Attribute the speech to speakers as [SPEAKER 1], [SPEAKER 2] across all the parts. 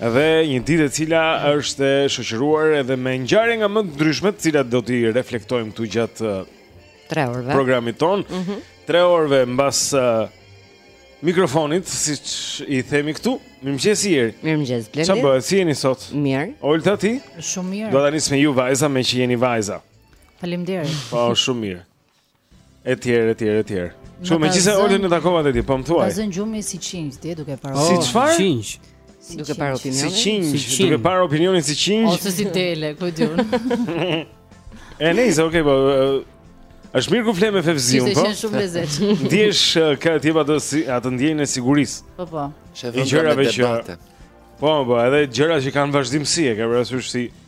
[SPEAKER 1] Dhe një ditë e cila është e shoqëruar edhe me ngjarje nga më të ndryshmet, të cilat do t'i reflektojmë këtu gjatë 3
[SPEAKER 2] uh, orëve.
[SPEAKER 1] Programit tonë. Mm -hmm. 3 orëve mbas uh, mikrofonit, siç i themi këtu. Mirëmëngjes Iri.
[SPEAKER 2] Mirëmëngjes Blendi.
[SPEAKER 1] Çfarë bëhet? Si jeni sot?
[SPEAKER 2] Mirë.
[SPEAKER 1] Olta ti?
[SPEAKER 3] Shumë mirë.
[SPEAKER 1] Do ta nis me ju vajza, meqë jeni vajza.
[SPEAKER 3] Faleminderit.
[SPEAKER 1] Po, shumë mirë. Etj, etj, etj. Shumë
[SPEAKER 3] më
[SPEAKER 1] gjithsej
[SPEAKER 3] orë
[SPEAKER 1] në takova ti, po më thuaj.
[SPEAKER 3] Ta zënë gjumi si qengj, ti duke parë.
[SPEAKER 1] Oh, si çfarë?
[SPEAKER 4] Qengj.
[SPEAKER 3] Si
[SPEAKER 2] duke parë opinionin.
[SPEAKER 4] Si qengj,
[SPEAKER 1] duke parë opinionin si qengj.
[SPEAKER 3] Ose si dele, ku di unë.
[SPEAKER 1] E nejse, okay, po Është mirë kur fle me Fevziun, po.
[SPEAKER 3] Ishte shumë lezet.
[SPEAKER 1] Ndjesh ke ti pa të si, atë ndjenjën e sigurisë.
[SPEAKER 3] Po po.
[SPEAKER 1] Shëvon gjëra me debate. Po, po, edhe gjëra që kanë vazhdimësi, e ke parasysh si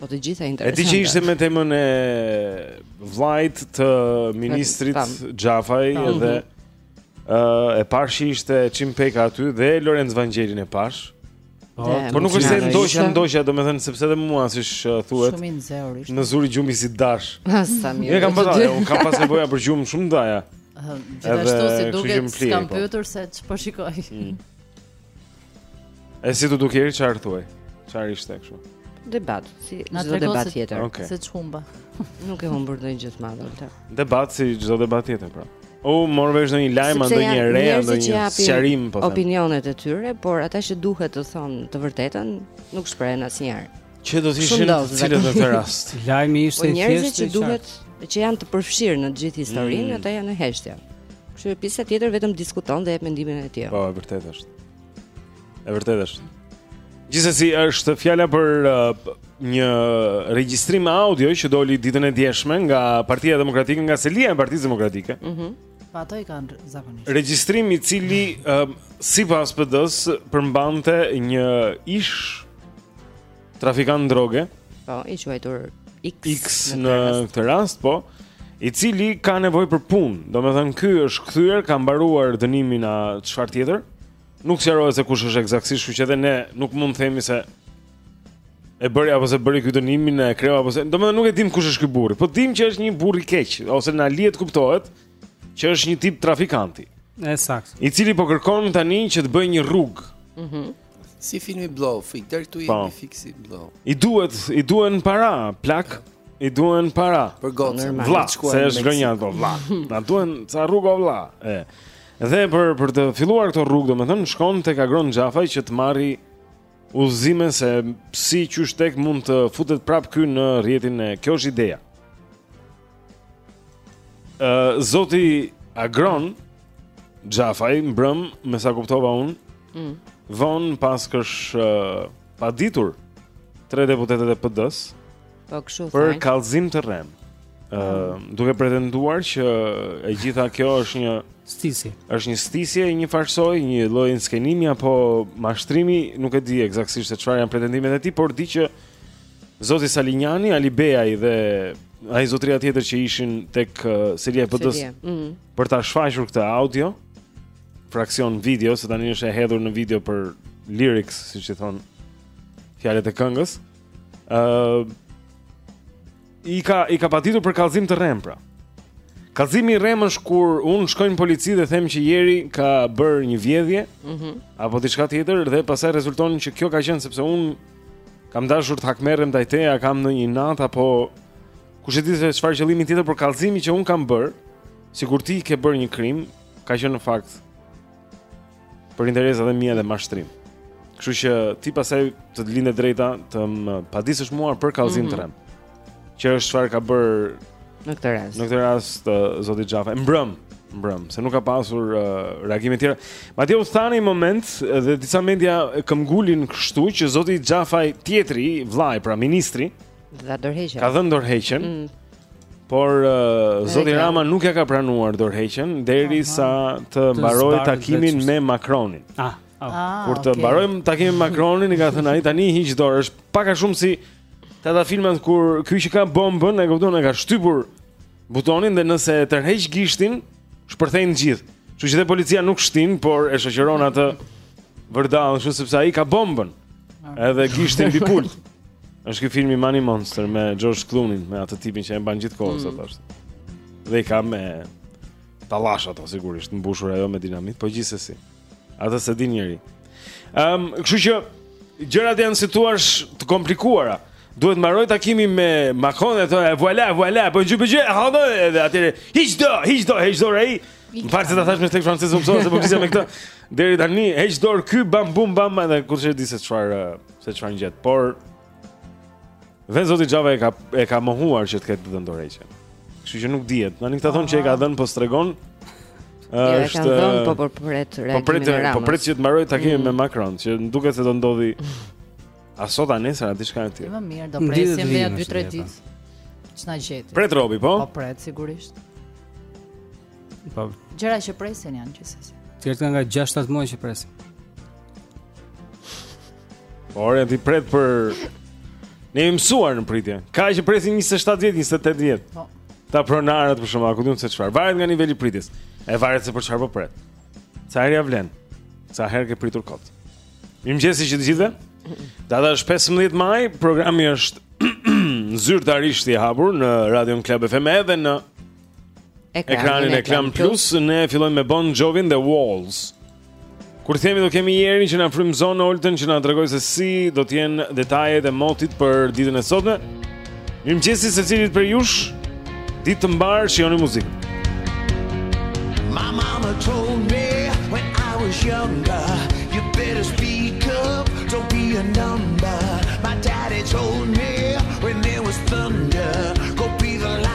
[SPEAKER 2] Po
[SPEAKER 1] të
[SPEAKER 2] gjitha
[SPEAKER 1] interesante. E di që ishte me temën e vllait të ministrit Xhafaj dhe ë mhm. uh, e pashë ishte Çim Peka aty dhe Lorenc Vangjelin e pashë.
[SPEAKER 2] Po,
[SPEAKER 1] po nuk është se
[SPEAKER 2] ndoqa
[SPEAKER 1] ndoqa, domethënë sepse edhe mua siç uh, thuhet.
[SPEAKER 3] Shumë i nxehur ishte.
[SPEAKER 1] Më zuri gjumi si dash.
[SPEAKER 2] Sa mirë.
[SPEAKER 1] Ne kam pasur, unë kam pasur nevojë për gjumë shumë
[SPEAKER 3] ndaj. Gjithashtu si duket, s'kam
[SPEAKER 1] po.
[SPEAKER 3] pyetur se ç'po shikoj. Mm.
[SPEAKER 1] E si të duket çfarë thuaj? Çfarë ishte kështu?
[SPEAKER 2] Debat, si
[SPEAKER 3] gjithë
[SPEAKER 2] debat tjetër
[SPEAKER 1] okay.
[SPEAKER 3] Se ç'humba
[SPEAKER 2] Nuk ke humbur ndonjë gjë të madhe dhe
[SPEAKER 1] Debat si çdo debat tjetër pra O, oh, more vesh ndonjë lajm
[SPEAKER 2] a,
[SPEAKER 1] ndonjë
[SPEAKER 2] të
[SPEAKER 1] re
[SPEAKER 2] a,
[SPEAKER 1] ndonjë sqarim po
[SPEAKER 2] Opinionet e tyre, por ata që duhet të thonë të vërtetën Nuk shprehen asnjëherë
[SPEAKER 1] Që do të ishin cilët në këtë rast.
[SPEAKER 4] Lajmi ishte po
[SPEAKER 2] i
[SPEAKER 4] thjeshtë.
[SPEAKER 2] Njerëzit
[SPEAKER 4] që
[SPEAKER 2] duhet që janë të përfshirë në gjithë historinë,
[SPEAKER 1] mm.
[SPEAKER 2] ata janë në heshtje. Kështu që pjesa tjetër vetëm diskuton dhe jep mendimin e tij.
[SPEAKER 1] Po, e vërtetë është. E vërtetë është. Gjithsesi është fjala për uh, një regjistrim audio që doli ditën e djeshme nga Partia Demokratike, nga selia e Partisë Demokratike.
[SPEAKER 2] Mhm.
[SPEAKER 3] Mm Po ato i kanë zakonisht.
[SPEAKER 1] Regjistrim i cili uh, sipas PD-s përmbante një ish trafikant droge.
[SPEAKER 2] Po, i quajtur X,
[SPEAKER 1] X në këtë rast, po, i cili ka nevojë për punë. Domethënë ky është kthyer, ka mbaruar dënimin a çfarë tjetër? Nuk sqarohet se kush është eksaktësisht, kështu që edhe ne nuk mund të themi se E bëri apo s'e bëri këtë dënimin e kreu apo s'e domethënë nuk e dimë kush është ky burrë po dimë që është një burrë i keq ose na lihet të kuptohet që është një tip trafikanti
[SPEAKER 4] ekzakt
[SPEAKER 1] i cili po kërkon tani që të bëjë një rrugë mhm mm
[SPEAKER 5] si filmi blow fiks deri këtu jemi
[SPEAKER 1] po.
[SPEAKER 5] fiks si blow
[SPEAKER 1] i duhet i duhen para plak i duhen para
[SPEAKER 5] për
[SPEAKER 2] gocë
[SPEAKER 1] vlla se është gënja ato vlla na duhen ca rrugë vlla e dhe për për të filluar këtë rrugë domethënë shkon tek Agron Xhafaj që të marrë udhëzime se si qysh tek mund të futet prap ky në rrjetin e kjo është ideja. Ë uh, zoti Agron Xhafaj mbrëm me sa kuptova un.
[SPEAKER 2] Mm.
[SPEAKER 1] Von pas kësh uh, paditur tre deputetët e PD-s
[SPEAKER 2] Po kështu thonë.
[SPEAKER 1] Për kallëzim të rremë. Ë, uh, duke pretenduar që e gjitha kjo është një
[SPEAKER 4] stisje.
[SPEAKER 1] Është një stisje, një farsë, një lloj inskenimi apo mashtrimi, nuk e di eksaktësisht se çfarë janë pretendimet e tij, por di që Zoti Salianji, Alibeaj dhe ai zotria tjetër që ishin tek uh, selia e PD-s
[SPEAKER 2] mm -hmm.
[SPEAKER 1] për ta shfaqur këtë audio, fraksion video, se tani është e hedhur në video për lyrics, siç i thon fjalët e këngës. Ë uh, i ka i ka paditur për kallëzim të rremë pra. Kallëzimi i rremë është kur un shkoj në polici dhe them që Jeri ka bër një vjedhje,
[SPEAKER 2] ëh, mm -hmm.
[SPEAKER 1] apo diçka tjetër dhe pastaj rezulton që kjo ka qenë sepse un kam dashur të hakmerrem ndaj teja, kam ndonjë inat apo kush e di se çfarë qëllimi tjetër por kallëzimi që un kam bër, sikur ti ke bër një krim, ka qenë në fakt për interesat e mia dhe mashtrim. Kështu që ti pastaj të të lindë e drejta të më padisësh mua për kallëzim mm -hmm. të rremë. Që është çfarë ka bër
[SPEAKER 2] në këtë rast.
[SPEAKER 1] Në këtë rast zoti Xhafaj mbrëm, mbrëm, se nuk ka pasur uh, reagime të tjera. Madje u tha një moment dhe disa media këmbëngulin kështu që zoti Xhafaj tjetri, vllai pra ministri,
[SPEAKER 2] dha dorëheqjen.
[SPEAKER 1] Ka dhënë dorëheqjen.
[SPEAKER 2] Mm.
[SPEAKER 1] Por uh, Zoti Rama nuk ja ka pranuar dorëheqjen derisa të
[SPEAKER 4] mbarojë
[SPEAKER 1] takimin me Macronin.
[SPEAKER 4] Ah, oh.
[SPEAKER 3] ah
[SPEAKER 1] kur të
[SPEAKER 3] mbarojë
[SPEAKER 1] okay. takimin me Macronin, i ka thënë ai tani hiq dorë, është pak a shumë si te ata filmat kur ky që ka bombën, e kupton, e ka shtypur butonin dhe nëse e tërheq gishtin, shpërthejnë të gjithë. Kështu që dhe policia nuk shtin, por e shoqëron atë vërdallë kështu sepse ai ka bombën. Edhe gishtin mbi pult. Është ky filmi Money Monster me George Clooney, me atë tipin që e mban gjithë kohën sot mm. ashtu. Dhe i ka me tallash ato sigurisht, mbushur ajo me dinamit, po gjithsesi. Atë s'e di njeri. Ehm, um, kështu që gjërat janë si të thuash të komplikuara. Duhet të mbarojë takimi me Macron e thonë voilà voilà, po ju bëjë, ha do edhe atyre. Hiç do, hiç do, hiç do ai. Më fal se ta thash me tek francez unë se po vjen me këtë. Deri tani hiç do ky bam bum bam edhe kush e di se çfarë se çfarë gjet. Por Vetë zoti Xhafa e ka e ka mohuar që të ketë dhënë dorëheqjen. Kështu që nuk dihet. Tani këta thonë që e ka dhënë, po s'tregon.
[SPEAKER 2] Jo, e ka dhënë po po pret reagimin. Po pret,
[SPEAKER 1] po pret që të mbarojë takimin
[SPEAKER 2] mm.
[SPEAKER 1] me Macron, që duket se do ndodhi a sot a nesër a diçka e tillë.
[SPEAKER 3] Ë mirë, do presim
[SPEAKER 4] edhe
[SPEAKER 3] 2-3 ditë. Ç'na gjeti?
[SPEAKER 1] Pret robi, po?
[SPEAKER 3] Po pret sigurisht.
[SPEAKER 4] Po.
[SPEAKER 3] Gjëra që presin janë gjithsesi.
[SPEAKER 4] Ti erdhën nga 6-7 muaj që presim.
[SPEAKER 1] Por e ti pret për Ne jemi mësuar në pritje. Ka që presin 27 vjet, 28 vjet.
[SPEAKER 3] Po.
[SPEAKER 1] Ish-pronarët për shkak ku di unë se çfarë. Varet nga niveli i pritjes. E varet se për çfarë po pret. Sa herë ja vlen? Sa herë ke pritur kot? Mirëmëngjesi të gjithëve. Data është 15 maj, programi është zyrtarisht i hapur në Radio Club FM edhe në ekranin e Klan Plus. Ne fillojmë me Bon Jovi dhe Walls. Kur kthehemi do kemi Jerin që na frymëzon, Oltën që na tregon se si do të jenë detajet e motit për ditën e sotme. Mirëmëngjesi secilit prej jush. Ditë të mbarë, shijoni muzikën.
[SPEAKER 6] My mama told me when I was younger, you better speak up, don't be a number. My daddy told me when there was thunder,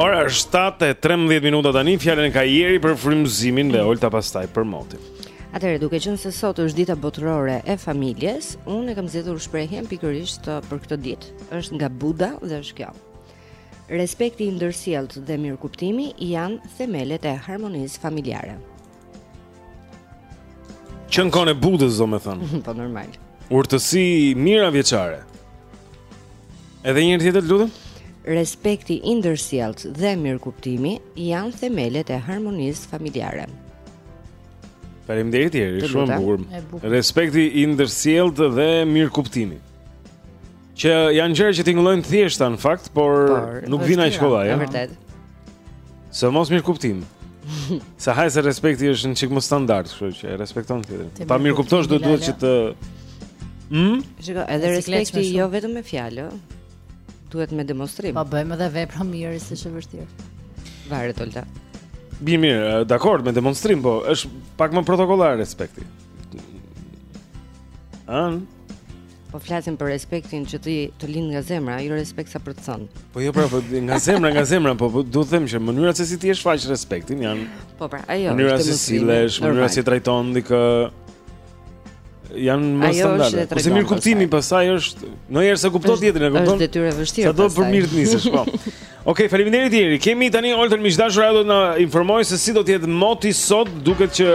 [SPEAKER 1] Ora është 7:13 minuta tani, fjalën e ka Jeri për frymëzimin dhe Olta pastaj për motin.
[SPEAKER 2] Atëherë duke qenë se sot është dita botërore e familjes, unë e kam zgjedhur shprehjen pikërisht uh, për këtë ditë. Është nga Buda dhe është kjo. Respekti i ndërsjellë dhe mirëkuptimi janë themelet e harmonisë familjare.
[SPEAKER 1] Qenka e Budës, domethënë
[SPEAKER 2] Po normal
[SPEAKER 1] Urtësi mijëravjeçare Edhe një herë tjetër të lutem?
[SPEAKER 2] Respekti i ndërsjellë dhe mirëkuptimi janë themelet e harmonisë familjare
[SPEAKER 1] Faleminderit Jeri, shumë bukur Respekti i ndërsjellë dhe mirëkuptimi Që janë gjëra që tingëllojnë të thjeshta në fakt, por,
[SPEAKER 2] por
[SPEAKER 1] nuk vijnë aq kollaj, ja.
[SPEAKER 2] Vërtet.
[SPEAKER 1] Sidomos mirëkuptimi. Se hajt se respekti është një çik më standard, kështu që e respekton tjetrin.
[SPEAKER 3] Po
[SPEAKER 1] ta mirëkuptosh do duhet që të Hm?
[SPEAKER 2] Shiko, edhe respekti jo vetëm me fjalë, duhet me demonstrim.
[SPEAKER 3] Po bëjmë edhe vepra mirë se është vështirë.
[SPEAKER 2] Varet Olta.
[SPEAKER 1] Po mirë, dakord me demonstrim, po është pak më protokollar respekti. Ëh.
[SPEAKER 2] Po flasim për respektin që ti të lind nga zemra, jo respekt sa për të thënë.
[SPEAKER 1] Po jo pra, po nga zemra, nga zemra, po, po do të them që mënyra se si ti e shfaq respektin janë
[SPEAKER 2] Po pra, ajo.
[SPEAKER 1] Mënyra
[SPEAKER 2] se
[SPEAKER 1] si sillesh, mënyra
[SPEAKER 2] se
[SPEAKER 1] si trajton dikë janë më standarde. Kurse mirëkuptimi
[SPEAKER 2] pastaj
[SPEAKER 1] është, ndonjëherë s'e kupton tjetrin, e kupton.
[SPEAKER 2] Është detyrë e vështirë.
[SPEAKER 1] Sado për mirë të nisësh, po. Okej, faleminderit Jeri. Kemi tani Oltën, miq të dashur, ajo do të na informojë se si do të jetë moti sot, duket që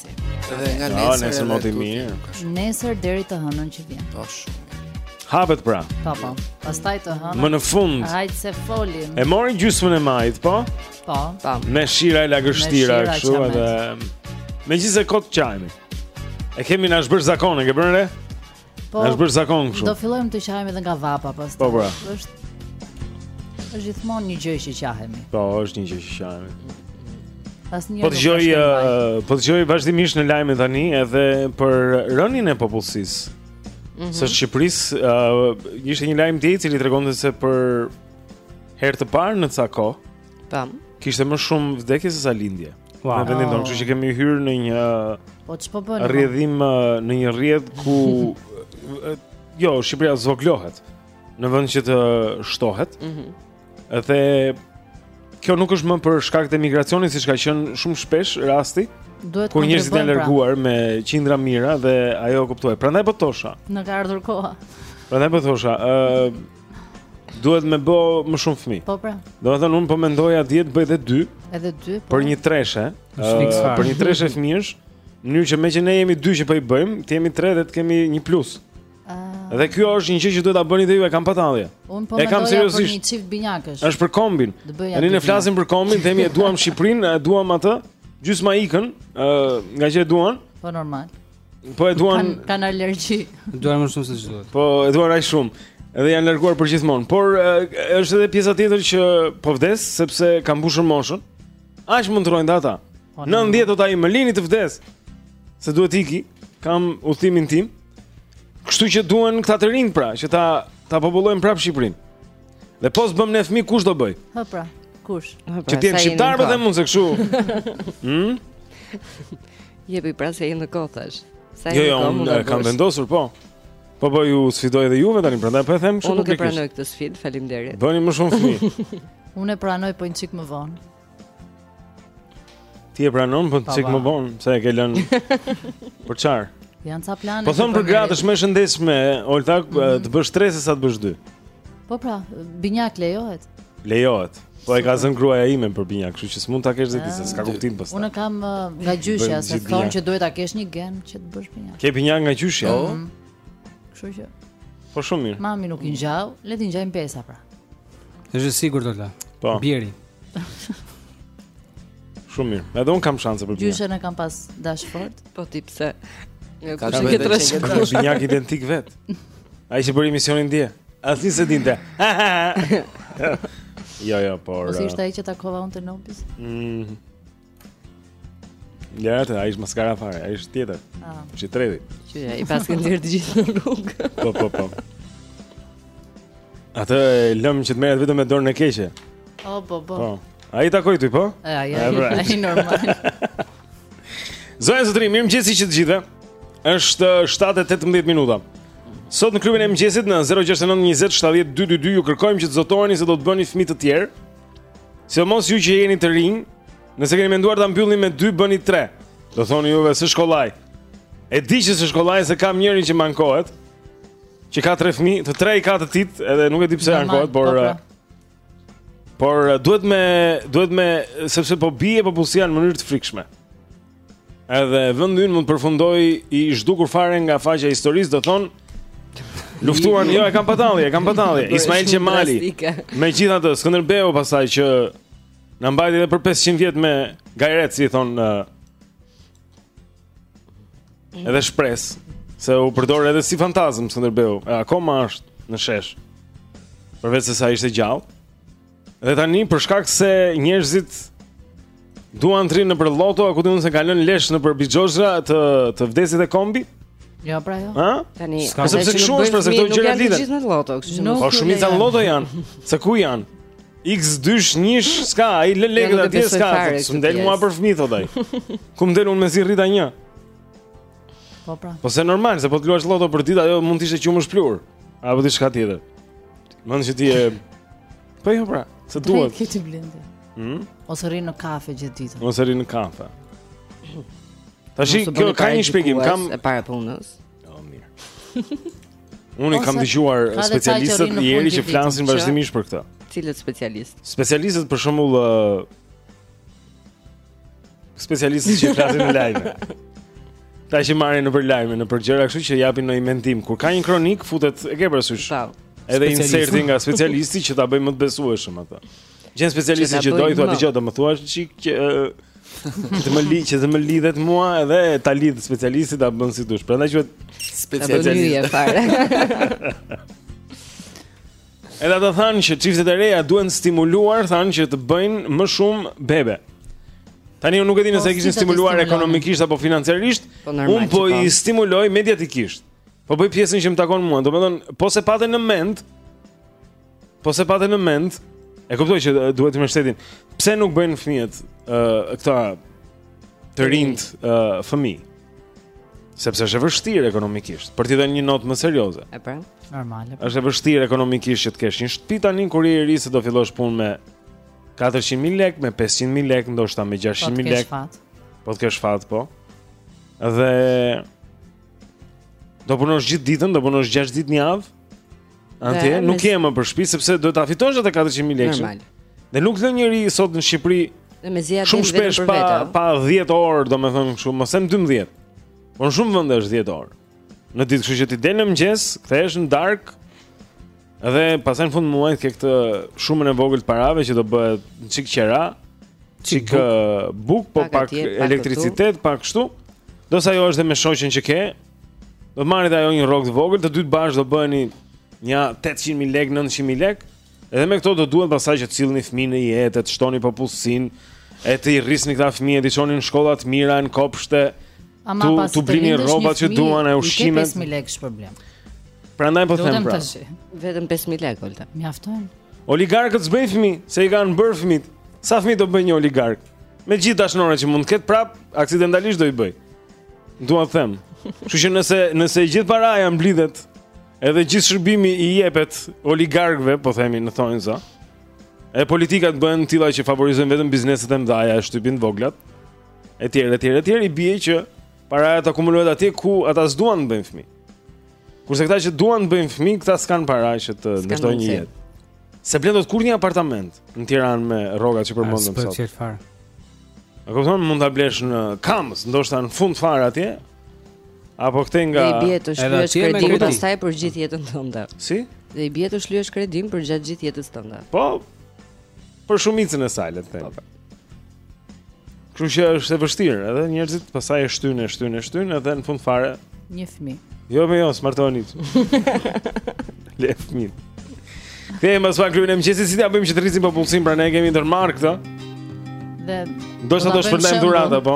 [SPEAKER 1] Fati. Dhe
[SPEAKER 3] nga nesër.
[SPEAKER 1] Ja,
[SPEAKER 5] nesër
[SPEAKER 1] moti mirë.
[SPEAKER 3] Nesër deri të hënën që vjen.
[SPEAKER 5] Po
[SPEAKER 1] Hapet pra.
[SPEAKER 3] Po po. Pastaj të hënën.
[SPEAKER 1] Më në fund.
[SPEAKER 3] Hajt se folim.
[SPEAKER 1] E mori gjysmën e majit, po?
[SPEAKER 3] Po.
[SPEAKER 2] Po.
[SPEAKER 1] Me shira e lagështira kështu edhe. Megjithëse kot qahemi. E kemi, na është bërë zakon, e ke vënë re?
[SPEAKER 3] Po.
[SPEAKER 1] Është bërë zakon kështu.
[SPEAKER 3] Do fillojmë të qajmë edhe nga vapa pastaj.
[SPEAKER 1] Po pra.
[SPEAKER 3] Është është gjithmonë një gjë që qahemi.
[SPEAKER 1] Po, është një gjë që qahemi.
[SPEAKER 3] Asnjë.
[SPEAKER 1] Po dëgjoj, uh, po dëgjoj vazhdimisht në lajme tani edhe për rënien e popullsisë. Mm -hmm. Së Shqipërisë, uh, ishte një lajm tjetër i cili tregonte se për herë të parë në ca kohë,
[SPEAKER 2] tam,
[SPEAKER 1] kishte më shumë vdekje se sa lindje.
[SPEAKER 4] Mm Wow.
[SPEAKER 1] Në vendin tonë, kështu që kemi hyrë në një
[SPEAKER 3] Po ç'po bën?
[SPEAKER 1] Rrjedhim në një rrjedhë ku jo, Shqipëria zvogëlohet në vend që të shtohet.
[SPEAKER 2] Ëh.
[SPEAKER 1] Mm Dhe kjo nuk është më për shkak të emigracionit siç ka qenë shumë shpesh rasti.
[SPEAKER 3] Duhet
[SPEAKER 1] kur njerëzit janë
[SPEAKER 3] pra.
[SPEAKER 1] larguar pra. me qindra mijëra dhe ajo kuptohet. Prandaj po thosha.
[SPEAKER 3] Në ka ardhur koha.
[SPEAKER 1] Prandaj po thosha, ëh, Duhet me bë më shumë fëmijë.
[SPEAKER 3] Po pra.
[SPEAKER 1] Domethënë un po mendoja t'i bëj edhe 2.
[SPEAKER 3] Edhe 2. Po.
[SPEAKER 1] Për një treshe,
[SPEAKER 4] uh,
[SPEAKER 1] për një treshe fëmijësh, në mënyrë që me që ne jemi 2 që po i bëjmë, të jemi 3 dhe të kemi një plus. Ëh.
[SPEAKER 3] Ah.
[SPEAKER 1] Dhe kjo është një gjë që duhet ta bëni dhe ju e kam pa tallje.
[SPEAKER 3] Un po mendoja për një çift binjakësh.
[SPEAKER 1] Është për kombin. Tani ne flasim për kombin, themi e duam Shqipërinë, e duam atë, gjysma ikën, ëh, uh, nga që e duan.
[SPEAKER 3] Po normal.
[SPEAKER 1] Po e duan
[SPEAKER 3] kanë kan alergji.
[SPEAKER 4] Duan më shumë se ç'duhet.
[SPEAKER 1] Po e duan aq shumë. Edhe janë larguar përgjithmonë, por është edhe pjesa tjetër që po vdes sepse ka mbushur moshën. Aq mund të rrojnë ata. 90 thotë ai më lini të vdes. Se duhet iki, kam udhëtimin tim. Kështu që duhen këta të rinjtë pra, që ta ta popullojnë prapë Shqipërinë. Dhe po s'bëmë ne fëmijë kush do bëj?
[SPEAKER 3] Hë pra, kush?
[SPEAKER 2] Pra,
[SPEAKER 1] që ti je shqiptar po them unë se kështu. Hm?
[SPEAKER 2] Jepi pra se je në kohë tash. Sa
[SPEAKER 1] jo, jo, e kam.
[SPEAKER 2] Jo, kam
[SPEAKER 1] vendosur po. Po po ju sfidoj edhe juve tani, prandaj po e them kështu.
[SPEAKER 2] Unë nuk e pranoj këtë sfidë, faleminderit.
[SPEAKER 1] Bëni më shumë fëmijë.
[SPEAKER 3] Unë e pranoj po një çik më vonë.
[SPEAKER 1] Ti e pranon po
[SPEAKER 3] një
[SPEAKER 1] çik më vonë, pse e ke lënë? Për çfarë?
[SPEAKER 3] Janë ca plane.
[SPEAKER 1] Po thon për gratë është më shëndetshme, Olta,
[SPEAKER 3] mm -hmm.
[SPEAKER 1] të bësh 3 se sa të bësh 2.
[SPEAKER 3] Po pra, binjak lejohet.
[SPEAKER 1] Lejohet. Po e ka zënë gruaja ime për binjak, kështu që s'mund ta kesh dhe ti, s'ka kuptim pastaj.
[SPEAKER 3] Unë kam nga gjyshja, se
[SPEAKER 1] thon
[SPEAKER 3] që duhet ta kesh një gen që të bësh binjak.
[SPEAKER 1] Ke binjak nga gjyshja?
[SPEAKER 5] Po. Mhm.
[SPEAKER 3] Kështu që.
[SPEAKER 1] Po shumë mirë.
[SPEAKER 3] Mami nuk i ngjau, le t'i ngjajë mbesa pra.
[SPEAKER 4] Është e sigurt Olta.
[SPEAKER 1] Po.
[SPEAKER 4] Bjeri.
[SPEAKER 1] Shumë mirë. Edhe un kam shanse për binjak.
[SPEAKER 3] Gjyshen e kam pas dash fort.
[SPEAKER 2] Po ti pse?
[SPEAKER 5] Ka të ketë rresh.
[SPEAKER 2] Ka
[SPEAKER 5] një
[SPEAKER 1] binjak identik vet. Ai që bëri emisionin dje. Asnjë s'e dinte. Jo, jo, por.
[SPEAKER 3] Po
[SPEAKER 1] si
[SPEAKER 3] ishte uh, ai që takova unë te Nobis?
[SPEAKER 1] Mhm. Ja, atë, a ishtë maskara fare, a ishtë tjetër
[SPEAKER 3] ah.
[SPEAKER 1] Që i tredi
[SPEAKER 2] Që i pas kënë lirë të gjithë në rrugë
[SPEAKER 1] Po, po, po Atë e lëmë që të meret vetëm me dorë në keqe
[SPEAKER 3] O, po, po,
[SPEAKER 1] po. A i takoj të
[SPEAKER 3] i po?
[SPEAKER 1] A,
[SPEAKER 3] a, a,
[SPEAKER 1] pra.
[SPEAKER 3] a, i normal
[SPEAKER 1] Zonja zotërinj, mirëmëngjesi të gjithëve është 7:18 minuta Sot në klubin e mëngjesit në 069 20 70 222 Ju kërkojmë që të zotoheni se do të bëni fëmijë të tjerë Sidomos ju që jeni të rinj, nëse keni menduar ta mbyllni me 2 bëni 3. Do thoni juve s'është kollaj. E di që s'është kollaj se kam njërin që m'ankohet, që ka tre fëmijë, të tre i ka të rritur, edhe nuk e di pse ankohet, por
[SPEAKER 3] po, pra.
[SPEAKER 1] eh, por eh, duhet me duhet me sepse po bie popullsia në mënyrë të frikshme. Edhe vendi ynë mund të përfundojë i zhdukur fare nga faqja e historisë, do thonë luftuan, jo e kanë patalli, e kanë patalli. Ismail Qemali. Megjithatë, Skënderbeu pasaj që Na mbajti edhe për 500 vjet me gajret si thon uh, edhe sepse u përdor edhe si fantazm Skënderbeu. Akoma është në shesh. Përveç se sa ishte gjallë. Dhe tani për shkak se njerëzit duan të rrinë nëpër loto, a ku di unë se kanë lënë lesh nëpër bixhoze të të vdesë dhe kombi?
[SPEAKER 3] Jo, pra jo.
[SPEAKER 1] Ë?
[SPEAKER 2] Tani, ka se
[SPEAKER 1] pse
[SPEAKER 2] kshu
[SPEAKER 1] është, pra se këto gjëra lidhen.
[SPEAKER 2] Nuk janë gjithë në loto, kështu që
[SPEAKER 3] nuk.
[SPEAKER 1] Po shumë
[SPEAKER 3] janë
[SPEAKER 1] loto janë. Se ku janë? X dysh njish ska, ai lë
[SPEAKER 2] lekë
[SPEAKER 1] atje ska. S'm del mua për fëmijë thotë ai. Ku më del unë mezi rrita një?
[SPEAKER 3] Po pra.
[SPEAKER 1] Po se normal, se po të luash loto për ditë, ajo mund të ishte qumësht pluhur. Apo diçka tjetër. Mund që ti e Po jo pra, se duhet.
[SPEAKER 3] Ti ti blendi.
[SPEAKER 1] Hm?
[SPEAKER 3] Ose rri në kafe gjithë ditën.
[SPEAKER 1] Ose rri në kafe. Tashi kjo ka një shpjegim, ka
[SPEAKER 2] me papunësinë punës.
[SPEAKER 1] Jo mirë. Unë kam dëgjuar specialistët e
[SPEAKER 3] tjerë
[SPEAKER 1] që flasin vazhdimisht për këtë.
[SPEAKER 2] Cilët specialistë?
[SPEAKER 1] Specialistët për shembull Specialistë që flasin në lajme. Ta që marrin nëpër lajme, nëpër gjëra kështu që japin ndonjë mendim. Kur ka një kronikë, futet e ke parasysh. Edhe inserti nga specialisti që ta bëjë më të besueshme atë. Gjen specialisti
[SPEAKER 2] që,
[SPEAKER 1] që
[SPEAKER 2] doj
[SPEAKER 1] thua dëgjoj, do më thua çik që të më lidh, që të më lidhet mua edhe ta lidh specialisti ta bën si dush. Prandaj quhet
[SPEAKER 2] specialisti. Atë fare.
[SPEAKER 1] Edhe ata thanë që çiftet e reja duhen stimuluar, thanë që të bëjnë më shumë bebe. Tani unë nuk e di nëse
[SPEAKER 3] po,
[SPEAKER 1] e kishin stimuluar ekonomikisht apo financiarisht,
[SPEAKER 2] po,
[SPEAKER 1] unë po
[SPEAKER 2] i po.
[SPEAKER 1] stimuloj mediatikisht. Po bëj pjesën që më takon mua. Domethënë, po s'e patën në mend, po s'e patën në mend, e kuptoj që duhet të mbështeten. Pse nuk bëjnë fëmijët ë uh, këta të rinjtë uh, fëmijë? Sepse është e vështirë ekonomikisht, për t'i dhënë një notë më serioze.
[SPEAKER 2] E pra,
[SPEAKER 3] normale. Po.
[SPEAKER 1] Është e vështirë ekonomikisht që të kesh një shtëpi tani kur je i ri se do fillosh punë me 400.000 lekë, me 500.000 lekë, ndoshta me 600.000 po
[SPEAKER 3] lekë.
[SPEAKER 1] Po të kesh fat, po. Dhe do punosh gjithë ditën, do punosh 6 ditë në javë.
[SPEAKER 2] Andaj,
[SPEAKER 1] nuk je më për shtëpi sepse duhet ta fitosh atë 400 mijë lekë.
[SPEAKER 2] Normal.
[SPEAKER 1] Dhe nuk lë njeri sot në Shqipëri.
[SPEAKER 2] Dhe me zgjat
[SPEAKER 1] shumë shpesh pa pa 10 orë, domethënë kështu, mos them 12. Por në shumë vende është 10 orë. Në ditë, kështu që ti del në mëngjes, kthehesh në darkë. Dhe pastaj në fund muajit ke këtë shumën e vogël të parave që do bëhet një çik qera, çik bukë, po
[SPEAKER 2] pak
[SPEAKER 1] elektricitet, pak kështu. Po sa ajo është dhe me shoqen që ke, Do të marri ajo një rrogë të vogël, të dy bashkë do bëheni një 800.000 lek, 900.000 lek. Edhe me këto do duhet pasaj që të sillni fëmi në jetë, të shtoni popullsinë, e t'i rrisni këta fëmi, e t'i çoni në shkolla të mira, në kopshte,
[SPEAKER 3] Ama
[SPEAKER 1] t'u, t'u blini rrobat që duan e
[SPEAKER 3] ushqimet. Ke 5000 lekë shpërblim.
[SPEAKER 1] Prandaj po them pra.
[SPEAKER 2] Vetëm 5000 lekë, Olta.
[SPEAKER 3] Mjafton.
[SPEAKER 1] Oligarkët s'bëjnë fëmi, se i kanë bërë fëmit. Sa fëmi do bëjë një oligark? Me gjithë dashnore që mund të ketë prap, aksidentalisht do i bëjë. Dua të them. Kështu që nëse nëse gjithë paraja mblidhet, edhe gjithë shërbimi i jepet oligarkëve, po themi në thonjëza. E politikat bëhen tilla që favorizojnë vetëm bizneset e mëdha, e shtypin të voglat. Etj, etj, etj, i bie që paraja të akumulohet atje ku ata s'duan të bëjnë fëmijë. Kurse këta që duan të bëjnë fëmijë, këta s'kanë para që të ndërtojnë një jetë. S'e blen dot kurrë një apartament në Tiranë me rrogat që përmendëm sot.
[SPEAKER 4] S'po fare.
[SPEAKER 1] A kupton mund ta blesh në Kamëz, ndoshta në fund fare atje? Apo këtej nga
[SPEAKER 2] Dhe i bie të shlyesh
[SPEAKER 4] kredinë
[SPEAKER 2] pastaj për gjithë jetën tënde.
[SPEAKER 1] Si?
[SPEAKER 2] Dhe i bie të shlyesh kredinë përgjatë gjithë jetës tënde.
[SPEAKER 1] Po. Për shumicën e saj, le të them. Po, po. Kështu që është e vështirë, edhe njerëzit pastaj e shtyjnë e shtyjnë e shtyjnë edhe në fund fare
[SPEAKER 3] një fëmijë.
[SPEAKER 1] Jo më jo, s'martohen. Le fëmijë. Kthehemi pas pak klubin e mëngjesit, si ta bëjmë që të rrisim popullsinë, pra ne kemi ndërmarrë këtë.
[SPEAKER 3] Dhe
[SPEAKER 1] do të shpërndajmë dhurata
[SPEAKER 7] apo?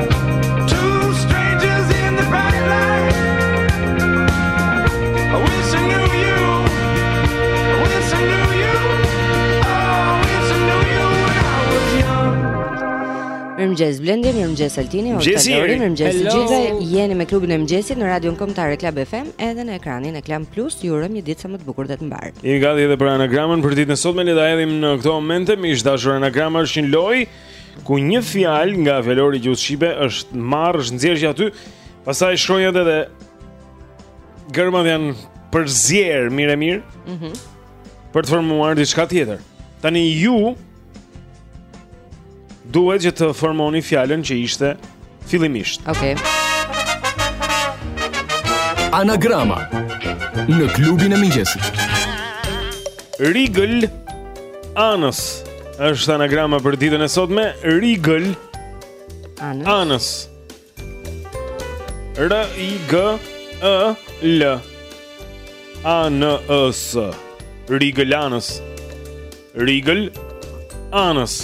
[SPEAKER 2] Mirëmëngjes Blendi, mirëmëngjes Altini, mirëmëngjes Lori, mirëmëngjes të gjithëve. Jeni me klubin e mëngjesit në Radion Kombëtare Club FM edhe në ekranin e Klan Plus. Ju urojmë një ditë sa më të bukur dhe të mbarë.
[SPEAKER 1] Jeni gati edhe për anagramën për ditën e sotme. Le ta hedhim në këto momente miq të dashur anagrama është një lojë Ku një fjalë nga fjalori i gjuhës shqipe është marrë, është nxjerrë aty, pastaj shkronjat edhe gërmat janë përzier mirë e mirë. Mhm. Mm për të formuar diçka tjetër. Tani ju duhet që të formoni fjalën që ishte Fillimisht.
[SPEAKER 2] Okej. Okay.
[SPEAKER 8] Anagrama në klubin e mëngjesit.
[SPEAKER 1] Rigël Anës është anagrama për ditën e sotme, Rigël
[SPEAKER 2] Anës.
[SPEAKER 1] Anës. R I G E L A N E S. Rigël Anës. Rigël Anës.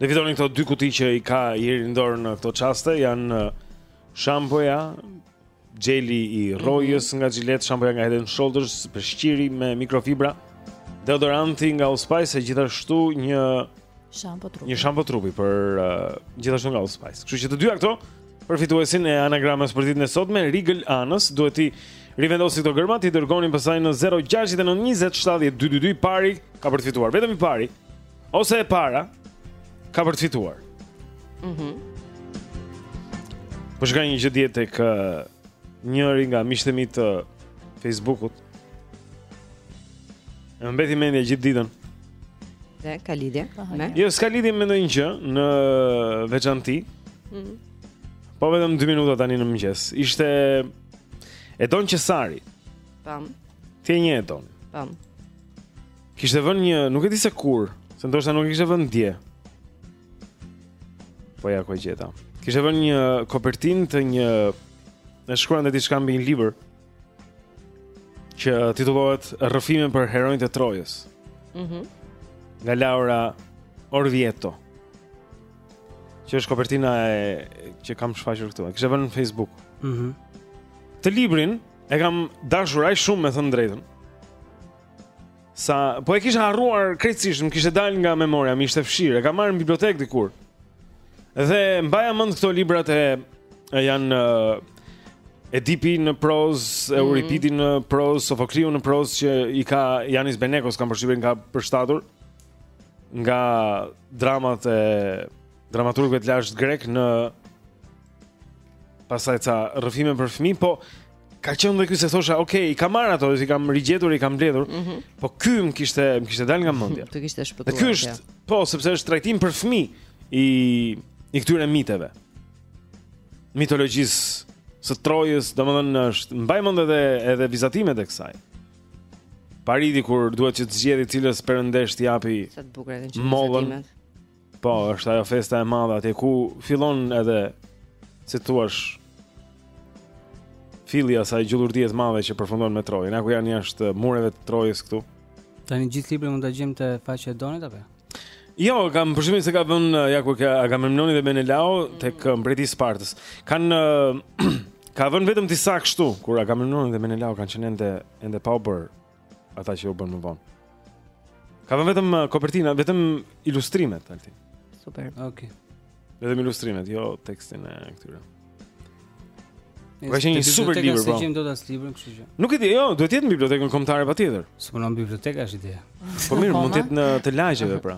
[SPEAKER 3] Do fitoni
[SPEAKER 1] këto dy kuti që i ka Iri në dorë në këto çaste Janë uh, shampoja, xheli i mhm. rrojës nga Gillette Shampoja nga Head and Shoulders, peshqiri me mikrofibra Deodoranti nga Old Spice e gjithashtu një
[SPEAKER 3] shampo trupi
[SPEAKER 1] Një shampo trupi për uh, gjithashtu nga Old Spice Kështu që të dyja këto për fituesin e anagramës për ditën e sotme Rigël Anës Duhet t'i rivendosni këto gërma, t'i dërgoni pastaj në 069 27 22 I pari ka për të fituar, vetëm i pari Ose e para ka për të fituar. Mhm. Mm po shikoja një gjë dje tek njëri nga miqtë e mi të Facebookut. Më mbeti mendja gjithë ditën.
[SPEAKER 2] Dhe ka lidhje me?
[SPEAKER 1] Jo, s'ka lidhje me ndonjë gjë në veçanti. Mhm. Mm po vetëm 2 minuta tani në mëngjes. Ishte Edon Qesari.
[SPEAKER 2] Po.
[SPEAKER 1] Ti e njeh Edonin.
[SPEAKER 2] Po.
[SPEAKER 1] Kishte vënë një, nuk e di se kur, se ndoshta nuk e kishte vënë dje. Po ja ku e gjeta. Kishte vënë një kopertinë të një e shkruante diçka mbi një libër që titullohet Rrëfime për heronjtë e Trojës.
[SPEAKER 2] Mhm.
[SPEAKER 1] Mm nga Laura Orvieto. Që është kopertina e që kam shfaqur këtu. Kishte vënë në Facebook.
[SPEAKER 4] Mhm.
[SPEAKER 1] Mm këtë librin e kam dashur aq shumë me thënë drejtën. Sa, po e kisha harruar krejtësisht, më kishte dalë nga memoria, më ishte fshirë. E kam marrë në bibliotekë dikur. Dhe mbaja mend këto librat që janë Edipi në prozë, mm. Euripidi në prozë, Sofokliu në prozë që i ka Janis Benekos kam përshtypjen, ka përshtatur nga dramat e dramaturgëve të lashtë grekë në pastaj ca rrëfime për fëmijë, po Ka qenë dhe ky se thosha, ok, i kam marrë ato, i kam rigjetur, i kam mbledhur. Mm -hmm. Po ky më kishte, më kishte dalë nga mendja.
[SPEAKER 2] Të kishte shpëtuar.
[SPEAKER 1] Ky është, po, sepse është trajtim për fëmijë i i këtyre miteve. Mitologjisë së Trojës, domethënë është mbaj mend edhe edhe vizatimet e kësaj. Paridi kur duhet që të zgjedhë cilës perëndeshë t'i japi.
[SPEAKER 2] Sa të bukura
[SPEAKER 1] janë
[SPEAKER 2] vizatimet.
[SPEAKER 1] Po, është ajo festa e madhe atje ku fillon edhe si i thonë filli i asaj gjullurdie të madhe që përfundon me Trojën. Ja ku janë jashtë mureve të Trojës këtu.
[SPEAKER 4] Tani gjithë librin mund ta gjejmë te faqja e Donit apo?
[SPEAKER 1] Jo, kam përshtypjen se ka vënë uh, ja ku Agamemnoni dhe Menelao tek uh, mbreti i Spartës. Kan uh, ka vënë vetëm disa kështu kur Agamemnoni dhe Menelao kanë qenë ende ende pa u bër ata që u bënë më vonë. Ka vënë vetëm uh, kopertina, vetëm ilustrimet alti.
[SPEAKER 2] Super.
[SPEAKER 4] Okej. Okay.
[SPEAKER 1] Vetëm ilustrimet, jo tekstin e këtyre. Ka qenë një super libër.
[SPEAKER 4] S'e gjejmë dot as librin, kështu që.
[SPEAKER 1] Nuk e di, jo, duhet të jetë në bibliotekën kombëtare patjetër.
[SPEAKER 4] S'po në bibliotekë është ideja.
[SPEAKER 1] Po mirë, mund të jetë në të lagjeve pra.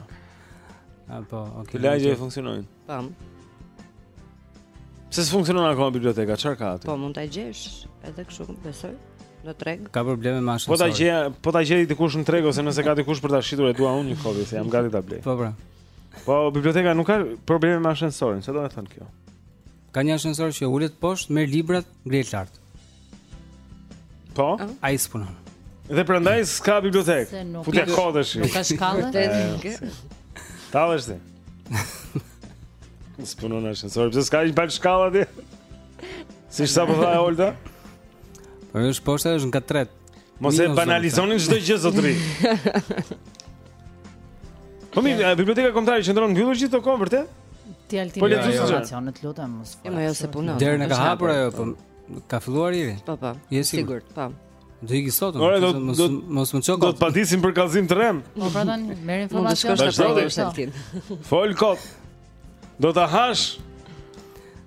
[SPEAKER 4] Apo, okay.
[SPEAKER 1] Të lagjeve funksionojnë.
[SPEAKER 2] Pam.
[SPEAKER 1] Pse s'funksionon akoma biblioteka? Çfarë ka aty?
[SPEAKER 2] Po mund ta gjesh edhe kështu, besoj, në treg.
[SPEAKER 4] Ka probleme me ashensorin.
[SPEAKER 1] Po ta gjej, po ta gjej dikush në treg ose nëse ka dikush për ta shitur e dua unë një kopje, se jam gati ta blej.
[SPEAKER 4] Po pra.
[SPEAKER 1] Po biblioteka nuk ka probleme me ashensorin, çfarë do të thotë kjo?
[SPEAKER 4] Ka një ashensor që ulet poshtë, merr librat, ngrihet lart.
[SPEAKER 1] Po?
[SPEAKER 4] Ai s'punon.
[SPEAKER 1] Dhe prandaj s'ka
[SPEAKER 3] bibliotekë.
[SPEAKER 1] Futja
[SPEAKER 3] kot
[SPEAKER 1] ti.
[SPEAKER 3] Nuk ka shkallë.
[SPEAKER 1] Tallesh ti. S'punon ashensori. Pse s'ka një palë shkallë aty? Ç'ça po thotë Olta?
[SPEAKER 4] Po është poshtë është në katret.
[SPEAKER 1] Mos e banalizoni çdo gjë zotri. Po mirë, biblioteka kombëtare qëndron mbyllur gjithë kohën vërtet?
[SPEAKER 3] Ti Altin
[SPEAKER 1] po
[SPEAKER 3] informacion, të lutem mos.
[SPEAKER 2] Jo, jo, se punon.
[SPEAKER 4] Derën e ka hapur ajo, po. Ka filluar Iri?
[SPEAKER 2] Po, po.
[SPEAKER 4] Je i
[SPEAKER 2] sigurt? Po.
[SPEAKER 4] Do iki sot,
[SPEAKER 1] Ora, do,
[SPEAKER 4] mos,
[SPEAKER 1] do,
[SPEAKER 4] mos më ço kot.
[SPEAKER 1] Do të padisim për kallëzim të rremë.
[SPEAKER 3] Po, pra tani, merr informacion.
[SPEAKER 2] Mund të shkosh
[SPEAKER 1] të
[SPEAKER 2] shkosh
[SPEAKER 1] të
[SPEAKER 2] shkosh
[SPEAKER 1] Fol kot. Do ta hash.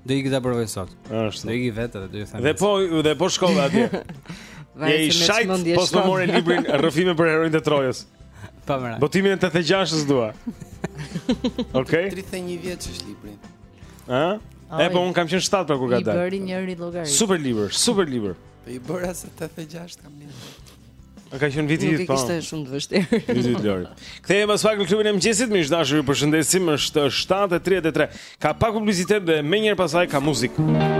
[SPEAKER 4] Do iki ta provoj sot.
[SPEAKER 1] Është.
[SPEAKER 4] Do iki vetë dhe do ju them.
[SPEAKER 1] Dhe po, dhe po shkova atje. Je i shajt, po
[SPEAKER 2] s'e
[SPEAKER 1] more librin Rrëfime për heronjtë e Trojës.
[SPEAKER 4] Pa merre.
[SPEAKER 1] Botimin e tetëdhjetegjashtës dua. Okej? Okay?
[SPEAKER 5] 31 vjeç është libri.
[SPEAKER 1] Ha? E po un kam qenë 7 vjeç kur ka dalë.
[SPEAKER 3] I bëri njëri llogaritë.
[SPEAKER 1] Super libër, super libër.
[SPEAKER 5] Po i bëra se 86 kam lindur.
[SPEAKER 1] A ka qenë viti i
[SPEAKER 2] parë?
[SPEAKER 1] Nuk
[SPEAKER 2] ishte shumë e vështirë.
[SPEAKER 1] Viti i Lorit. Kthehemi pas pak në klubin e mëngjesit, miq të dashur, ju përshëndesim. Është 7:33. Ka pak publicitet dhe menjëherë pastaj ka muzikë.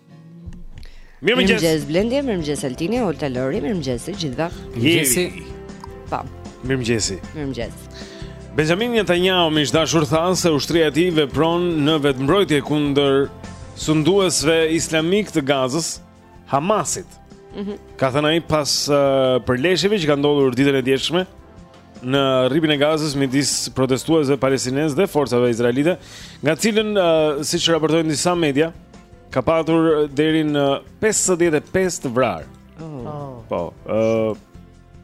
[SPEAKER 1] Mirëmëngjes
[SPEAKER 2] Mirë Blendi, mirëmëngjes Altini, Olta Lori, mirëmëngjes të gjithëve
[SPEAKER 1] Mirëmëngjes
[SPEAKER 2] Pam
[SPEAKER 1] Mirëmëngjes
[SPEAKER 2] Mirëmëngjes
[SPEAKER 1] Benjamin Netanjahu miq të dashur tha se ushtria e tij vepron në vetëmbrojtje kundër sunduesve islamikë të Gazës Hamasit
[SPEAKER 2] mm -hmm.
[SPEAKER 1] Ka thënë ai pas uh, përleshjeve që kanë ndodhur ditën e djeshme në rripin e Gazës midis protestuesve palestinezë dhe forcave izraelite, nga e cila uh, siç raportojnë disa media, ka patur deri në 55 të vrarë.
[SPEAKER 2] Oh. oh.
[SPEAKER 1] Po, ë uh,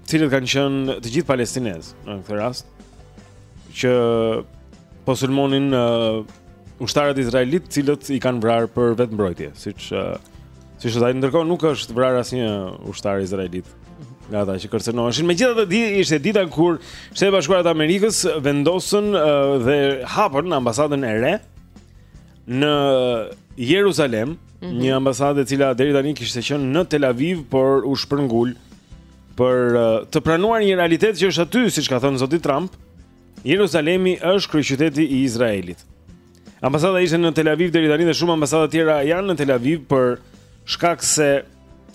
[SPEAKER 1] cilët kanë qenë të gjithë palestinezë në këtë rast që po sulmonin uh, ushtarët izraelitë, cilët i kanë vrarë për vetëmbrojtje, siç uh, Siç është, ai ndërkohë nuk është vrarë asnjë ushtar izraelit. Nga ata që kërcënoheshin. Megjithatë dje ishte dita kur Shtetet e Bashkuara të Amerikës vendosën uh, dhe hapën ambasadën e re në Jeruzalem, mm -hmm. një ambasadë e cila deri tani kishte qenë në Tel Aviv, por u shpërngul për uh, të pranuar një realitet që është aty, siç ka thënë zoti Trump, Jeruzalemi është kryeqyteti i Izraelit. Ambasada ishte në Tel Aviv deri tani dhe shumë ambasada tjera janë në Tel Aviv për shkak se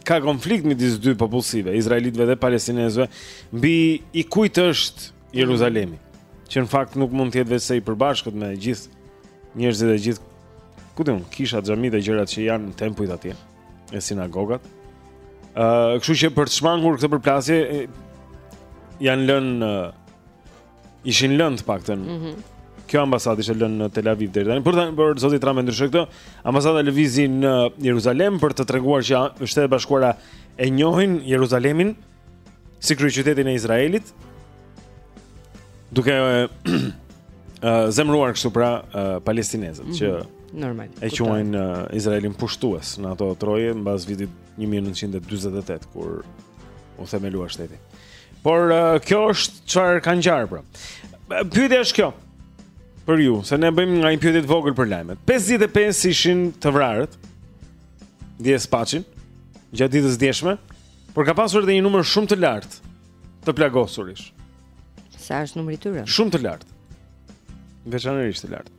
[SPEAKER 1] ka konflikt midis dy popullsive, izraelitëve dhe palestinezëve, mbi i kujt është Jeruzalemi, që në fakt nuk mund të jetë veçse i përbashkët me gjithë njerëzit e gjithë ku diun, kisha, xhami dhe gjërat që janë në tempuj atje, e sinagogat. Ëh, uh, kështu që për të shmangur këtë përplasje janë lënë uh, ishin lënë të paktën.
[SPEAKER 2] Mm -hmm.
[SPEAKER 1] Kjo ambasadë ishte lënë në Tel Aviv deri tani. Por tani por zoti Trump e ndryshoi këtë. Ambasada lëvizi në Jeruzalem për të treguar që Shtetet e Bashkuara e njohin Jeruzalemin si kryeqytetin e Izraelit. Duke zemruar kështu pra palestinezët mm -hmm. që mhm.
[SPEAKER 2] normal
[SPEAKER 1] e quajnë Izraelin pushtues në ato troje mbas vitit 1948 kur u themelua shteti. Por uh, kjo është çfarë ka ngjarë pra. Pyetja është kjo. Për ju, se ne bëjmë nga një pyetje të vogël për lajmet. 55 ishin të vrarët. Dje, së paku gjatë ditës së djeshme, por ka pasur edhe një numër shumë të lartë të plagosurish.
[SPEAKER 2] Sa është numri i tyre?
[SPEAKER 1] Shumë të lartë. Veçanërisht të lartë.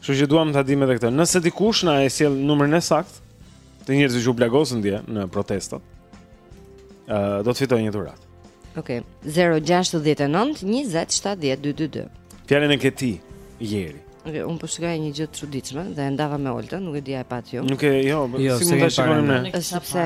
[SPEAKER 1] Kështu që duam ta dimë edhe këtë. Nëse dikush na e sjell numrin e saktë, Të njerëzve që u plagosën dje në protesta, ë uh, do të fitojë një dhuratë.
[SPEAKER 2] Okej. Okay. 069 20 70 222.
[SPEAKER 1] Fjalën e ke ti, Jeri.
[SPEAKER 2] Okay, un po shikoj një gjë të çuditshme dhe e ndava me Oltën, nuk e di a e patë ju.
[SPEAKER 1] Nuk e, jo,
[SPEAKER 4] jo
[SPEAKER 1] si mund ta
[SPEAKER 4] shikojmë
[SPEAKER 1] ne?
[SPEAKER 2] Sepse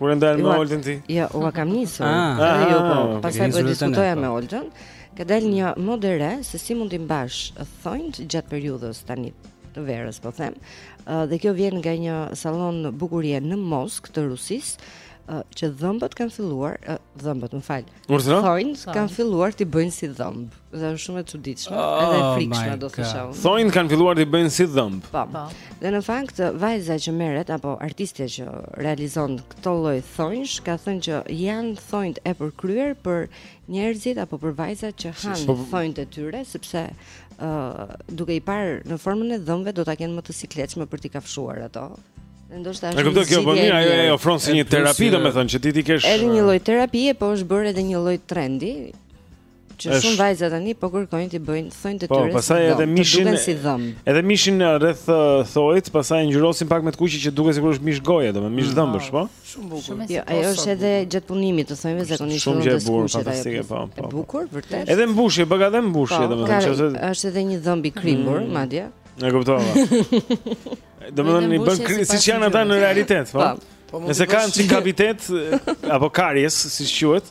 [SPEAKER 1] kur e ndan me Oltën ti?
[SPEAKER 2] Jo, ua kam nisur.
[SPEAKER 4] Ah,
[SPEAKER 2] ah, jo, po,
[SPEAKER 1] ah,
[SPEAKER 2] pastaj po diskutoja me Oltën. Ka dalë një modë e re se si mund të mbash thonjt gjatë periudhës tani të verës, po them, Dhe kjo vjen nga një sallon bukurie në Moskë të Rusisë, që dhëmbët kanë filluar, dhëmbët, më fal. Thonjt kanë filluar t'i bëjnë si dhëmb. Dhe është shumë e çuditshme, oh, edhe e frikshme do të thosha.
[SPEAKER 1] Thonjt kanë filluar t'i bëjnë si dhëmb.
[SPEAKER 2] Po.
[SPEAKER 3] po.
[SPEAKER 2] Dhe në fakt vajza që merret apo artistja që realizon këto lloj thonjsh ka thënë që janë thonjt e përkryer për njerëzit apo për vajzat që han
[SPEAKER 1] po,
[SPEAKER 2] thonjtë e tyre sepse ë uh, duke i parë në formën e dhëmbëve do ta kenë më të sikletshme për t'i kafshuar ato. Ndoshta është.
[SPEAKER 1] E kuptoj po mirë, ajo e ofron si një terapi, domethënë që ti t'i kesh
[SPEAKER 2] Edhe një lloj terapie, po është bërë edhe një lloj trendi që
[SPEAKER 1] është...
[SPEAKER 2] shumë vajza tani po kërkojnë të bëjnë thonjtë të
[SPEAKER 1] po,
[SPEAKER 2] tyre.
[SPEAKER 1] Po,
[SPEAKER 2] pastaj
[SPEAKER 1] edhe mishin
[SPEAKER 2] si dhëmb.
[SPEAKER 1] Edhe mishin rreth thojit, pastaj ngjyrosin pak me të kuqe që duket sikur është mish goje, domethënë mish mm. dhëmbësh, po.
[SPEAKER 5] Shumë bukur.
[SPEAKER 2] Jo, ajo është edhe gjatë punimit, të thonë zakonisht
[SPEAKER 1] shumë e bukur, fantastike, po, po.
[SPEAKER 2] E
[SPEAKER 1] po.
[SPEAKER 2] bukur, vërtet.
[SPEAKER 1] Edhe mbushje, bën edhe mbushje,
[SPEAKER 2] po,
[SPEAKER 1] domethënë, nëse
[SPEAKER 2] është edhe një dhëmb i krimbur,
[SPEAKER 1] mm.
[SPEAKER 2] madje.
[SPEAKER 1] E kuptova. Domethënë, i bën
[SPEAKER 3] krimbur
[SPEAKER 1] siç janë ata në realitet, po.
[SPEAKER 2] po.
[SPEAKER 5] po
[SPEAKER 1] Nëse kanë çik kavitet apo karies, siç quhet,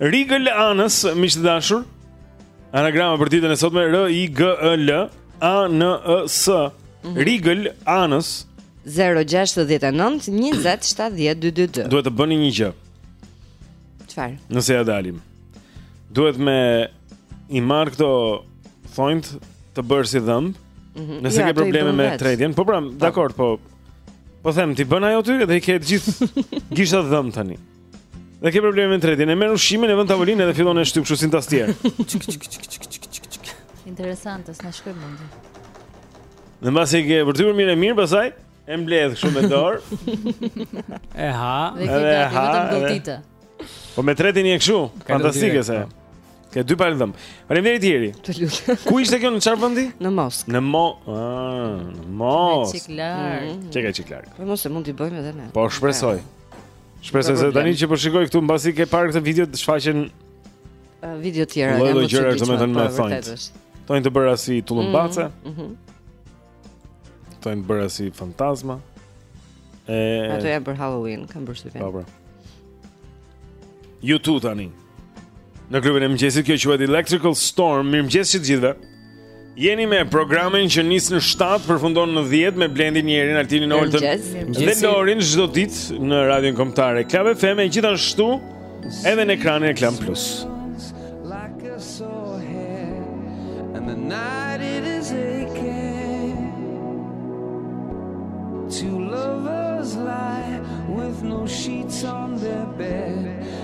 [SPEAKER 1] Rigël Anës, miq të dashur. Anagrama për ditën e sotme R I G E L A N E S. Mhm. Rigël Anës
[SPEAKER 2] 069 20 70 222.
[SPEAKER 1] Duhet të bëjmë një gjë.
[SPEAKER 2] Çfarë?
[SPEAKER 1] Nëse ia dalim. Duhet me i marr këto thonjt të bërë si dhëmb. Mm -hmm. Nëse
[SPEAKER 2] ja,
[SPEAKER 1] ke probleme me tretjen, po pra, dakor, po. Po them t'i bën ajo ty dhe i ke të gjithë gishtat dhëmbë tani. Dhe ke probleme me tretjen, e merr ushqimin e vën tavolinë edhe fillon e shtyp kështu si tastierë.
[SPEAKER 3] Interesante, s'na shkoi mendja.
[SPEAKER 1] Dhe mbasi e ke përtypur mirë e mirë, pastaj e mbledh kështu me dorë.
[SPEAKER 4] E ha.
[SPEAKER 3] Dhe ke gati vetëm gëlltite.
[SPEAKER 1] Po me tretjen je kështu, fantastike se.
[SPEAKER 4] Po.
[SPEAKER 1] Ke dy palë dhëmbë. Faleminderit Jeri.
[SPEAKER 2] Të lutem.
[SPEAKER 1] Ku ishte kjo në çfarë vendi?
[SPEAKER 2] Në Moskë.
[SPEAKER 1] Në Mo, ah, në Moskë.
[SPEAKER 3] Çik larg.
[SPEAKER 1] Qenka çik larg.
[SPEAKER 2] Po mos e mund t'i bëjmë edhe ne.
[SPEAKER 1] Po shpresoj. Shpresoj se tani që po shikoj këtu mbasi ke parë këtë video të shfaqen
[SPEAKER 2] video të tjera,
[SPEAKER 1] lloj-lloj
[SPEAKER 2] gjërash
[SPEAKER 1] domethënë me
[SPEAKER 2] thonj.
[SPEAKER 1] Thonj të bëra si tullumbace.
[SPEAKER 2] Mhm.
[SPEAKER 1] Mm -hmm. Thonj të bëra si fantazma. E
[SPEAKER 2] Ato janë për Halloween, kam përshtypjen.
[SPEAKER 1] Po, po. U2 tani. Në klubin e mëngjesit kjo quhet Electrical Storm. Mirëmëngjes të gjithëve. Jeni me programin që nis në 7 përfundon në 10 me Blendin, Jerin, Altinin, Oltën dhe Lorin çdo ditë në radion kombëtare Club FM e gjithashtu edhe në ekranin e Klan Plus.
[SPEAKER 7] Two lovers lie with no sheets on their bed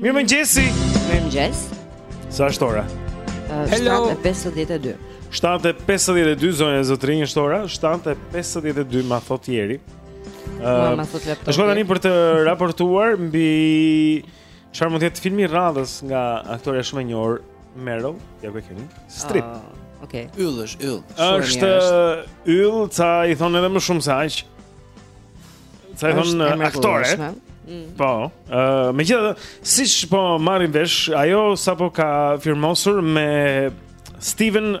[SPEAKER 1] Mirëmëngjesi
[SPEAKER 2] Mirëmëngjes
[SPEAKER 1] Sa është ora?
[SPEAKER 2] Uh,
[SPEAKER 4] Hello
[SPEAKER 2] 7.52
[SPEAKER 1] 7.52 zonja e zotërinj është ora 7.52 ma thotë Jeri
[SPEAKER 2] uh, Ma thotë laptopi
[SPEAKER 1] Shko tani për të raportuar Mbi Çfarë mund të jetë filmi i radhës nga aktorja shumë e njohur Meryl, ja ku e keni? Streep.
[SPEAKER 2] Uh, ah, okay.
[SPEAKER 5] Yll është yll.
[SPEAKER 1] Është yll, ca i thonë edhe më shumë se aq. Ca i thonë aktore.
[SPEAKER 2] Mm.
[SPEAKER 1] Po, uh, megjithatë, siç po marrim vesh, ajo sapo ka firmosur me Steven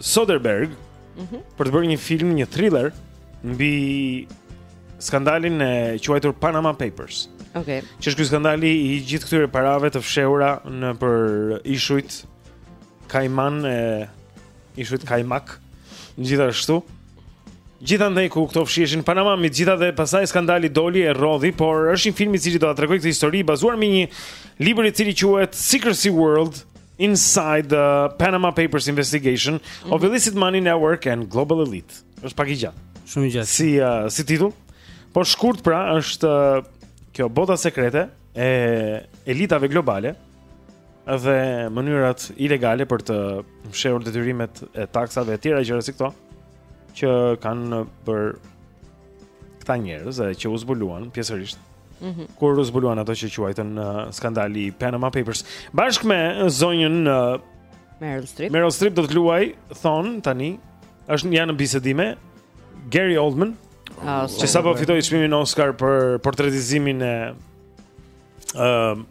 [SPEAKER 1] Soderbergh,
[SPEAKER 2] mm -hmm.
[SPEAKER 1] për të bërë një film, një thriller mbi skandalin e quajtur Panama Papers.
[SPEAKER 2] Okej. Okay.
[SPEAKER 1] Që është ky skandali i gjithë këtyre parave të fshehura nëpër ishujt Kajman e ishujt Kajmak. Gjithashtu, Gjithandej ku këto fshiheshin Panama me të gjitha dhe pastaj skandali doli e rrodhi, por është një film i cili do ta tregojë këtë histori bazuar mbi një libër i cili quhet Secrecy World, Inside the Panama Papers Investigation mm -hmm. of mhm. Illicit Money Network and Global Elite. Është pak i gjatë.
[SPEAKER 4] Shumë i gjatë.
[SPEAKER 1] Si uh, si titull? Po shkurt pra është uh, kjo bota sekrete e elitave globale dhe mënyrat ilegale për të fshehur detyrimet e taksave e tjera gjëra si këto që kanë bërë këta njerëz edhe që u zbuluan pjesërisht.
[SPEAKER 2] Mm -hmm.
[SPEAKER 1] Kur u zbuluan ato që u quajtën uh, skandali i Panama Papers, bashkë me zonjën uh,
[SPEAKER 2] Meryl Streep.
[SPEAKER 1] Meryl Streep do të luajë thonë tani, është janë në bisedime Gary Oldman,
[SPEAKER 2] oh,
[SPEAKER 1] që sapo fitoi çmimin Oscar për portretizimin e ë uh,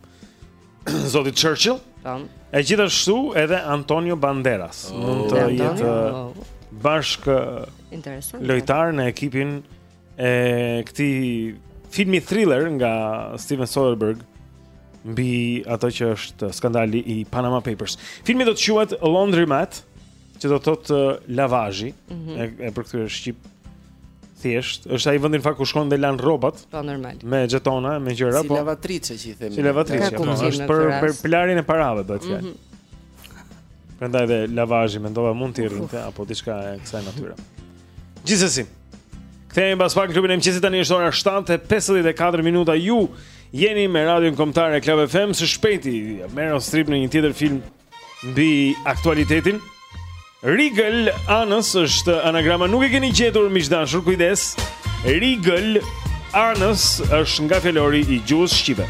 [SPEAKER 1] Zotit Churchill.
[SPEAKER 2] Tam.
[SPEAKER 1] E gjithashtu edhe Antonio Banderas. Oh. Mund të jetë
[SPEAKER 2] oh.
[SPEAKER 1] bashkë
[SPEAKER 2] interesant.
[SPEAKER 1] Lojtar në ekipin e këtij filmi thriller nga Steven Soderbergh mbi ato që është skandali i Panama Papers. Filmi do të quhet Laundromat. Që do të thotë uh, lavazhi,
[SPEAKER 2] mm
[SPEAKER 1] -hmm. e, e përkthyer shqip thjesht, është ai vendi në fakt ku shkon dhe lan rrobat.
[SPEAKER 2] Po normal.
[SPEAKER 1] Me zhetona, me gjëra,
[SPEAKER 5] si
[SPEAKER 1] po.
[SPEAKER 5] Si lavatriçe që i themi.
[SPEAKER 1] Si
[SPEAKER 2] lavatriçe,
[SPEAKER 1] po, është për për larjen e parave bëhet fjalë.
[SPEAKER 2] Mm -hmm.
[SPEAKER 1] Prandaj dhe lavazhi mendova mund të rrinte apo diçka e kësaj natyre. Gjithsesi. Kthehemi pas pak Klubin e mëngjesit tani është ora 7:54 minuta. Ju jeni me Radion Kombëtare Club FM së shpejti. Meryl Streep në një tjetër film Mbi aktualitetin Rigël Anës është anagrama nuk e keni gjetur miq të dashur kujdes. Rigël Anës është nga fjalori i gjuhës shqipe.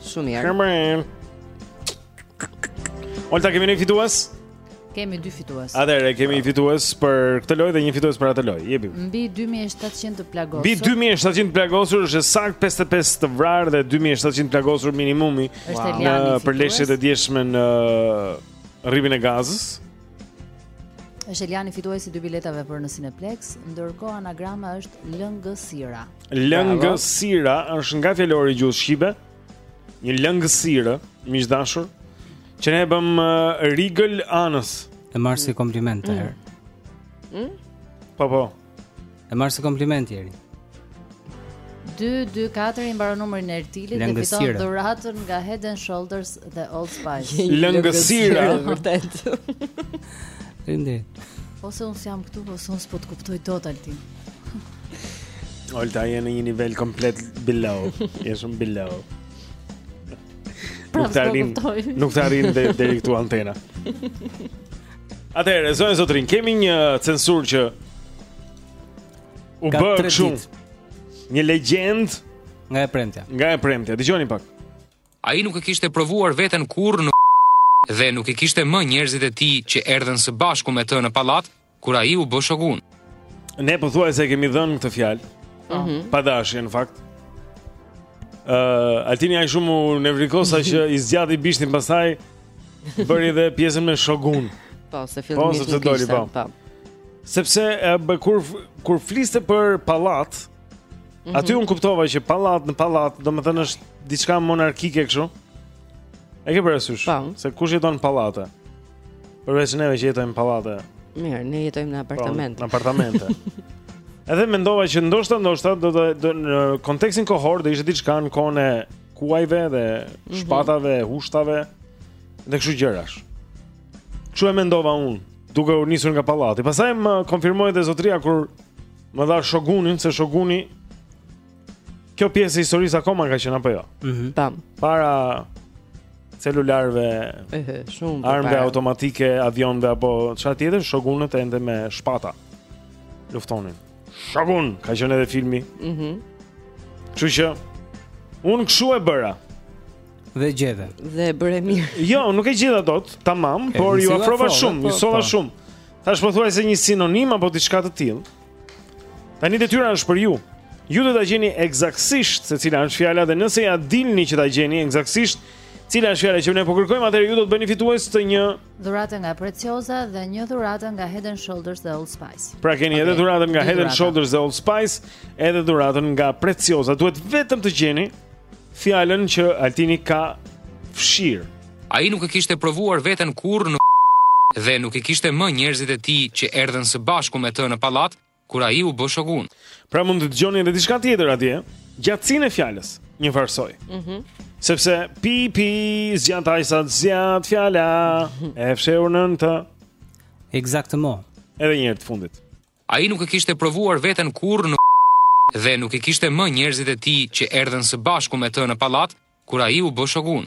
[SPEAKER 2] Shumë mirë.
[SPEAKER 1] Kërmërin. Olta, kemi një fitues?
[SPEAKER 3] Kemi dy fitues.
[SPEAKER 1] Atëherë kemi një fitues për këtë lojë dhe një fitues për atë lojë. Jepim.
[SPEAKER 3] Mbi 2700 të plagosur.
[SPEAKER 1] Mbi 2700 plagosur është e saktë 55 të vrarë dhe 2700 plagosur minimumi.
[SPEAKER 3] Është
[SPEAKER 1] wow.
[SPEAKER 3] Eliani.
[SPEAKER 1] Përleshjet e djeshme në Rripin e Gazës.
[SPEAKER 3] Është Eliani fitues i dy biletave për në Cineplex, ndërkohë anagrama është lëngësira.
[SPEAKER 1] Lëngësira është nga fjalori i gjuhës shqipe. Një lëngësirë, miq të dashur, që ne e bëmë uh, Rigël Anës.
[SPEAKER 4] E marr si kompliment
[SPEAKER 2] mm.
[SPEAKER 4] atëherë. Mm?
[SPEAKER 1] Po po.
[SPEAKER 4] E marr si kompliment atëherë.
[SPEAKER 3] 224 i mbaron numrin e Ertilit dhe fiton dhuratën nga Head and Shoulders dhe Old Spice.
[SPEAKER 1] Lëngësira
[SPEAKER 2] vërtet.
[SPEAKER 4] Ende.
[SPEAKER 3] Ose unë jam këtu, ose unë s'po të kuptoj dot Altin.
[SPEAKER 1] Olta je në një nivel komplet below. Je shumë below. Nuk të arrin, nuk të arrin dhe deri këtu antena Atëherë, zonja e zotërinj, kemi një censurë që u bë
[SPEAKER 4] shumë
[SPEAKER 1] Një legjendë
[SPEAKER 4] Nga e premtja
[SPEAKER 1] Nga e premtja, dëgjoni pak
[SPEAKER 9] Ai nuk e kishte provuar veten kurrë dhe nuk e kishte më njerëzit e tij që erdhen së bashku me të në pallat kur ai u bë shogun.
[SPEAKER 1] Ne pothuajse e kemi dhënë këtë fjalë.
[SPEAKER 2] Ëh, mhm.
[SPEAKER 1] pa dashje në fakt. Ëh, uh, Altini ai shumë u nevrikos që i zgjati bishtin pastaj bëri edhe pjesën me shogun.
[SPEAKER 2] Po, se filmi
[SPEAKER 1] po,
[SPEAKER 2] nuk
[SPEAKER 1] doli,
[SPEAKER 2] po.
[SPEAKER 1] po. Sepse e, bë, kur kur fliste për pallat,
[SPEAKER 2] mm -hmm.
[SPEAKER 1] aty unë kuptova që pallat në pallat, domethënë është diçka monarkike kështu. E ke parasysh?
[SPEAKER 2] Po.
[SPEAKER 1] Se kush jeton në pallate? Përveç neve që jetojmë në pallate.
[SPEAKER 2] Mirë, ne jetojmë në
[SPEAKER 1] po, apartamente. Në apartamente. Edhe mendova që ndoshta ndoshta do të në kontekstin kohor do ishte diçka në kohën e kuajve dhe
[SPEAKER 2] mhm.
[SPEAKER 1] shpatave, mm -hmm. hushtave dhe kështu gjërash. Kshu e mendova unë, duke u nisur nga pallati. Pastaj më konfirmoi dhe zotëria kur më dha shogunin se shoguni Kjo pjesa e historisë akoma ka qenë apo jo?
[SPEAKER 4] Mhm.
[SPEAKER 2] Mm Tam.
[SPEAKER 1] Para celularëve,
[SPEAKER 2] shumë
[SPEAKER 1] armëve
[SPEAKER 2] para.
[SPEAKER 1] automatike, avionëve apo çfarë tjetër, shogunët ende me shpata luftonin. Shogun ka qenë edhe filmi.
[SPEAKER 2] Mhm.
[SPEAKER 1] Mm Kështu që unë kshu e bëra.
[SPEAKER 4] Dhe gjeve.
[SPEAKER 2] Dhe e bëre mirë.
[SPEAKER 1] Jo, nuk e gjeta dot, tamam,
[SPEAKER 4] e,
[SPEAKER 1] por
[SPEAKER 4] iu
[SPEAKER 1] afrova shumë,
[SPEAKER 4] po,
[SPEAKER 1] ju solla
[SPEAKER 4] po.
[SPEAKER 1] shumë. Dhe pothuajse një sinonim apo diçka të tillë. Tani detyra është për ju. Ju duhet ta gjeni ekzaktësisht se cila është fjala dhe nëse ia dilni që ta gjeni ekzaktësisht cila është fjala që ne po kërkojmë, atëherë ju do të bëheni fitues të një
[SPEAKER 3] dhurate nga Preciosa dhe një dhurate nga Head and Shoulders dhe Old Spice.
[SPEAKER 1] Pra keni edhe dhuratën nga Head and Shoulders dhe Old Spice, edhe dhuratën nga Preciosa. Duhet vetëm të gjeni fjalën që Altini ka fshirë.
[SPEAKER 9] Ai nuk e kishte provuar veten kurrë në dhe nuk i kishte më njerëzit e tij që erdhën së bashku me të në pallat kur ai u bë shogun.
[SPEAKER 1] Pra mund të dëgjoni edhe diçka tjetër atje, gjatësinë e fjalës, njëfarësoj.
[SPEAKER 2] Mhm.
[SPEAKER 1] Mm Sepse pi pi zgjat aq sa zgjat fjala e fshehur nën të.
[SPEAKER 4] Ekzakt, mo.
[SPEAKER 1] Edhe një herë të fundit.
[SPEAKER 9] Ai nuk e kishte provuar veten kurrë në dhe nuk i kishte më njerëzit e tij që erdhën së bashku me të në pallat kur ai u bë shogun.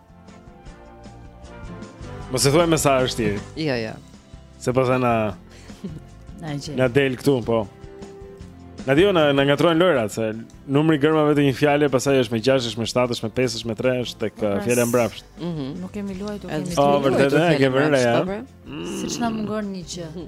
[SPEAKER 1] Mos e thuaj me sa është ti.
[SPEAKER 2] Jo, jo.
[SPEAKER 1] Se po thënë
[SPEAKER 3] na gjej.
[SPEAKER 1] Na del këtu, po. Na di, o na na ngatërrojnë lojrat se numri i germave të një fjale pastaj është me 6, është me 7, është me 5, është me 3, është tek uh, fjala mbrapsht.
[SPEAKER 2] Mhm.
[SPEAKER 3] Mm Nuk kemi luajtur kemi.
[SPEAKER 1] Po
[SPEAKER 2] vërtetë,
[SPEAKER 1] e ke vënë re.
[SPEAKER 3] Siç na mungon një gjë.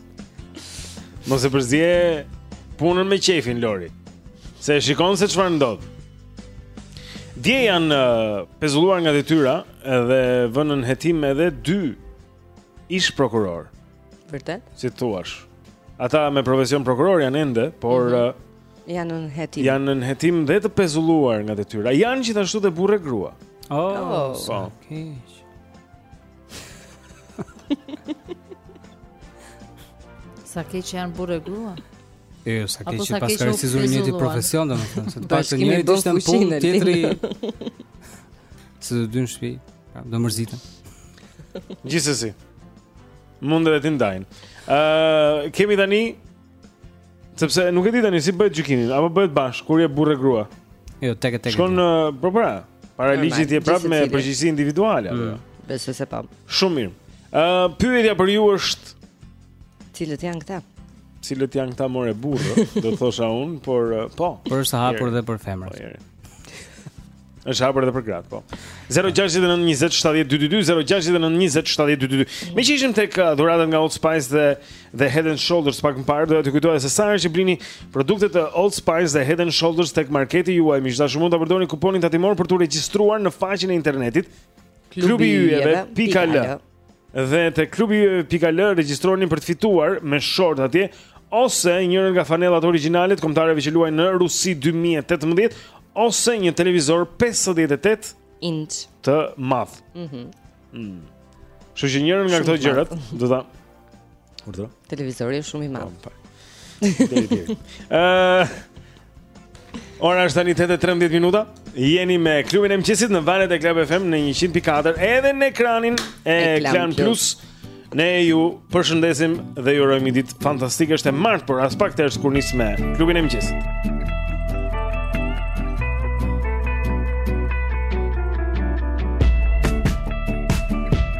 [SPEAKER 1] Mos e përzie punën me qejfin Lori. Se e shikon se çfarë ndodh. Dje janë uh, pezulluar nga detyra edhe vënë nën hetim edhe dy ish prokurorë.
[SPEAKER 2] Vërtet?
[SPEAKER 1] Si të thuash? Ata me profesion prokuror janë ende, por mm -hmm. uh,
[SPEAKER 2] janë në hetim.
[SPEAKER 1] Janë nën hetim dhe të pezulluar nga detyra. Janë gjithashtu dhe burrë e grua.
[SPEAKER 4] Oh,
[SPEAKER 2] oh.
[SPEAKER 1] Po.
[SPEAKER 4] Okay.
[SPEAKER 3] Sa keq që janë burrë e grua.
[SPEAKER 4] E, jo, sa keq që
[SPEAKER 3] paska
[SPEAKER 4] si zuri të
[SPEAKER 3] njëjtin
[SPEAKER 4] profesion, domethënë, se të paktën njëri
[SPEAKER 2] të
[SPEAKER 4] ishte në punë, tjetri, se të dy në shpi, do mërziten.
[SPEAKER 1] Gjithsesi, mund edhe t'i ndajnë. Uh, kemi tani Sepse nuk e di tani si bëhet gjykimi, apo bëhet bashkë kur je burrë e grua.
[SPEAKER 4] Jo, tek e tek.
[SPEAKER 1] Shkon në po pra, para ligjit je prapë me përgjegjësi individuale. Mm.
[SPEAKER 2] Besoj se po.
[SPEAKER 1] Shumë mirë. Ë uh, pyetja për ju është
[SPEAKER 2] cilët janë këta?
[SPEAKER 1] Cilët janë këta more burrë, do thosha unë, por po.
[SPEAKER 4] Por është hapur dhe për femrat.
[SPEAKER 1] Po, Është hapur edhe për gratë, po. 069 20 70 222 069 20 70 222. Meqë ishim tek uh, dhuratat nga Old Spice dhe dhe Head and Shoulders pak më parë, doja t'ju kujtoja se sa herë që blini produktet e Old Spice dhe Head and Shoulders tek marketi juaj, miq të dashur, mund ta përdorni kuponin tatimor për t'u regjistruar në faqen e internetit klubiiyjeve.al. Dhe te klubiiyjeve.al regjistroheni për të fituar me short atje ose njërën nga fanellat origjinale të kombëtareve që luajnë në Rusi 2018 ose një televizor 58
[SPEAKER 2] inç
[SPEAKER 1] të madh.
[SPEAKER 2] Mhm.
[SPEAKER 1] Mm Kështu që njërën nga këto gjërat do ta Urdhëro.
[SPEAKER 2] Televizori është shumë i madh. Po, po.
[SPEAKER 1] Deri deri. Ëh. Ora është tani 8:13 minuta. Jeni me klubin e mëngjesit në valët e Club FM në 100.4 edhe në ekranin e,
[SPEAKER 2] e
[SPEAKER 1] Klan
[SPEAKER 2] Plus.
[SPEAKER 7] Ne ju përshëndesim dhe ju urojmë ditë fantastike. Është e martë, por aspak ters kur nis me klubin e mëngjesit.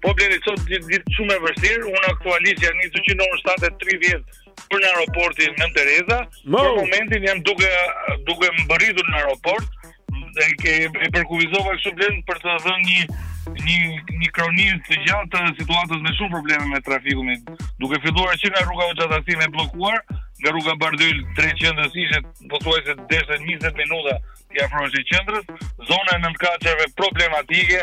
[SPEAKER 10] Po Blendi sot një ditë shumë e vështirë, unë aktualisht jam nisur që në orën 7:30 për në aeroportin Nënë Tereza.
[SPEAKER 7] Mo!
[SPEAKER 10] Për momentin jam duke duke mbërritur në aeroport dhe e përkufizova kështu Blendi për të dhënë një një një kronikë të gjatë të situatës me shumë probleme me trafikun. Duke filluar që nga rruga Hoxha Tahsim e bllokuar, nga rruga Bardhyl drejt qendrës ishte pothuajse deshte 20 minuta t'i afroheshe qendrës, zona e nëntëkatësheve problematike,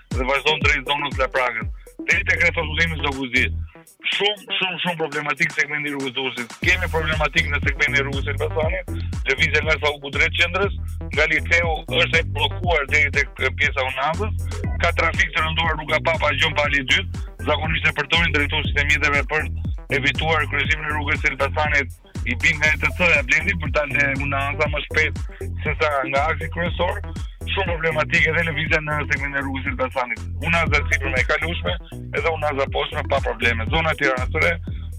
[SPEAKER 10] dhe vazhdon drejt zonës së Laprakës. Deri tek rrethrrotullimi Zogu i Zi. Shumë, shumë, shumë problematik segmenti i rrugës së Durrësit. Kemi problematikë në segmentin e rrugës së Elbasanit, lëvizja nga Sauku drejt qendrës, nga liceu është e bllokuar deri tek pjesa e Unazës. Ka trafik të rënduar rruga Papa Gjon Pali 2, zakonisht e përdorin drejtuesit e mjeteve për të evituar kryqëzimin e rrugës së Elbasanit i bien nga ETC-ja Blendi për të dalë në Unazë më shpejt se sa nga aksi kryesor, shumë problematike edhe lëvizja në segmentin e rrugës së Elbasanit. Unaza e sipërme e kalueshme, edhe unaza e poshtme pa probleme. Zona e Tiranës së Re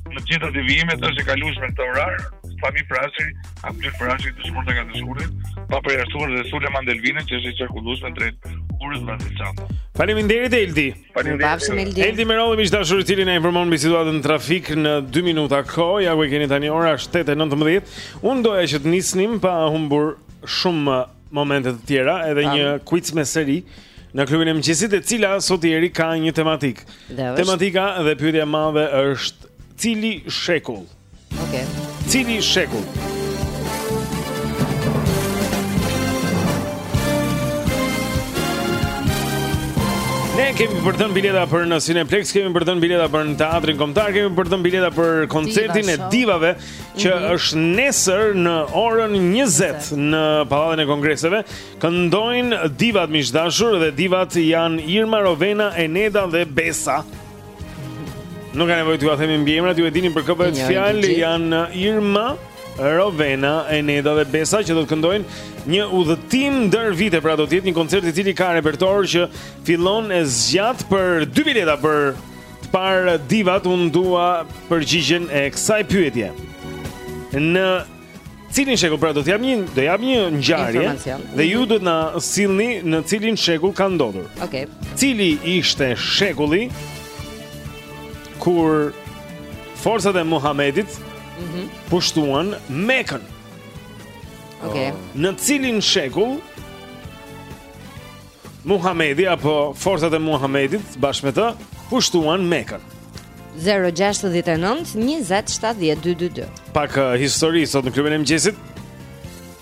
[SPEAKER 10] në të gjitha devijimet është e kalueshme këtë orar, Sami Frashëri, Abdyl Frashëri të shkurtë nga të shkurtit, pa përjashtuar dhe Sulejman Delvinën që është i qarkullueshme drejt Urës Vasil Shanto.
[SPEAKER 1] Faleminderit Eldi.
[SPEAKER 2] Faleminderit. Eldi.
[SPEAKER 1] Eldi Merolli miq të dashur i cili na informon mbi situatën e trafikut në 2 minuta kohë. Ja ku e keni tani ora është 8:19. Unë doja që të nisnim pa humbur shumë momente të tjera, edhe
[SPEAKER 2] Tam.
[SPEAKER 1] një quiz me Serin në klubin e mëngjesit e cila sot sërish ka një tematikë.
[SPEAKER 2] Dhe është?
[SPEAKER 1] Tematika dhe pyetja e madhe është cili shekull
[SPEAKER 2] Okej. Okay.
[SPEAKER 1] Cili shekull? Ne kemi për të dhënë bileta për në Cineplexx, kemi për të dhënë bileta për në Teatrin Kombëtar, kemi për të dhënë bileta për koncertin e Divave që
[SPEAKER 3] mm -hmm.
[SPEAKER 1] është nesër në orën 20 në Pallatin e Kongreseve. Këndojnë Divat miq të dashur dhe Divat janë Irma, Rovena, Eneda dhe Besa. Nuk ka nevojë t'ua themi mbiemrat, ju e dini për kë bëhet fjalë, janë uh, Irma, Rovena, Eneda dhe Besa që do të këndojnë një udhëtim ndër vite, pra do të jetë një koncert i cili ka repertor që fillon e zgjat. Për dy bileta për të parë divat, unë dua përgjigjen e kësaj pyetjeje. Në Cilin shekull pra do të jap një, do jap një ngjarje dhe ju mhm. do na sillni në cilin shekull ka ndodhur.
[SPEAKER 2] Okej.
[SPEAKER 1] Cili ishte shekulli kur forcat e Muhamedit
[SPEAKER 2] mhm.
[SPEAKER 1] pushtuan Mekën?
[SPEAKER 2] Okej.
[SPEAKER 1] Në cilin shekull Muhamedi apo forcat e Muhamedit bashkë me të pushtuan Mekën.
[SPEAKER 2] 069 20 70 222.
[SPEAKER 1] Pak uh, histori sot në klubin e mëngjesit.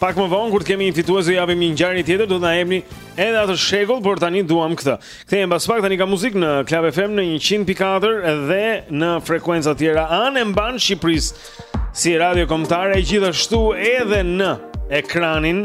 [SPEAKER 1] Pak më vonë kur të kemi një fitues do japim një ngjarje tjetër, do të na jepni edhe atë shekull, por tani duam këtë. Kthehem pas pak tani ka muzikë në Club FM në 100.4 dhe në frekuenca të tjera anë e mbanë Shqipërisë si radio kombëtare gjithashtu edhe në ekranin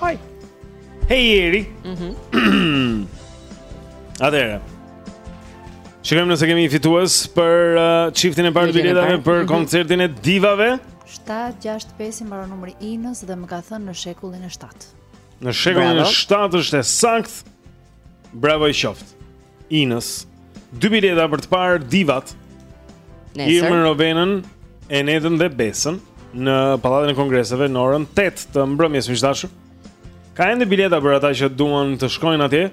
[SPEAKER 1] Haj. Hej Eri.
[SPEAKER 2] Mhm.
[SPEAKER 1] Atëherë. Shikojmë nëse kemi fitues për uh, çiftin e parë të biletave për
[SPEAKER 3] mhm.
[SPEAKER 1] koncertin e Divave.
[SPEAKER 3] 765 i mbaron numri Inës dhe më ka thënë në shekullin e 7.
[SPEAKER 1] Në shekullin e 7 është e saktë. Bravo i qoftë. Inës. Dy bileta për të parë Divat.
[SPEAKER 2] Nesër.
[SPEAKER 1] Irmën Rovenën, Enedën dhe Besën në Pallatin e Kongreseve në orën 8 të mbrëmjes, miq të dashur. Ka ende bileta për ata që duan të shkojnë atje.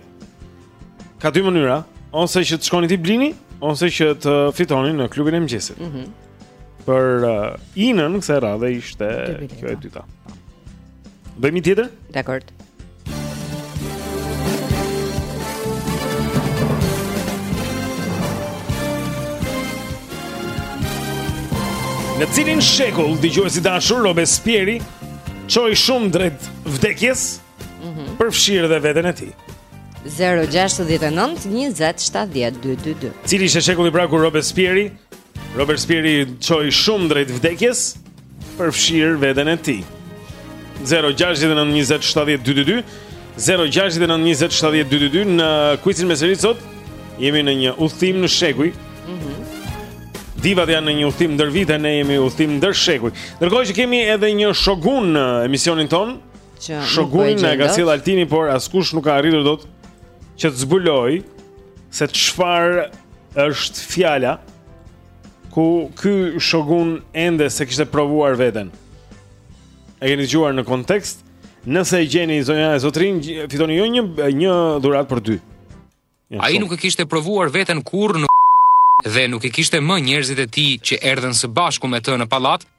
[SPEAKER 1] Ka dy mënyra, ose që të shkoni t'i blini, ose që të fitoni në klubin e mëngjesit.
[SPEAKER 2] Mhm.
[SPEAKER 1] Për uh, Inën kësaj radhe ishte kjo e dyta. Bëjmë një tjetër?
[SPEAKER 2] Dakord.
[SPEAKER 1] Në cilin shekull dëgjues të dashur Robespieri çoi shumë drejt vdekjes,
[SPEAKER 2] mhm.
[SPEAKER 1] përfshirë edhe veten e tij.
[SPEAKER 2] 069 20 70 222
[SPEAKER 1] Cili ishte shekulli pra kur Robespieri Robespieri çoi shumë drejt vdekjes përfshirë veten e tij. 0692070222 0692070222 në kuicin me seri sot jemi në një udhëtim në shekuj. Mhm. Divat janë në një udhëtim ndër vite, ne jemi udhëtim ndër shekuj. Ndërkohë që kemi edhe një shogun në emisionin tonë,
[SPEAKER 2] që po shogunin
[SPEAKER 1] e ka sjellë Altini, por askush nuk ka arritur dot që të zbulojë se çfarë është fjala Ku ky shogun ende s'e kishte provuar veten. E keni dëgjuar në kontekst? Nëse e gjeni zonja e zotërinj, fitoni jo një dhuratë por dy.
[SPEAKER 9] Ai nuk e kishte provuar veten kurrë në dhe nuk i kishte më njerëzit e tij që erdhën së bashku me të në pallat,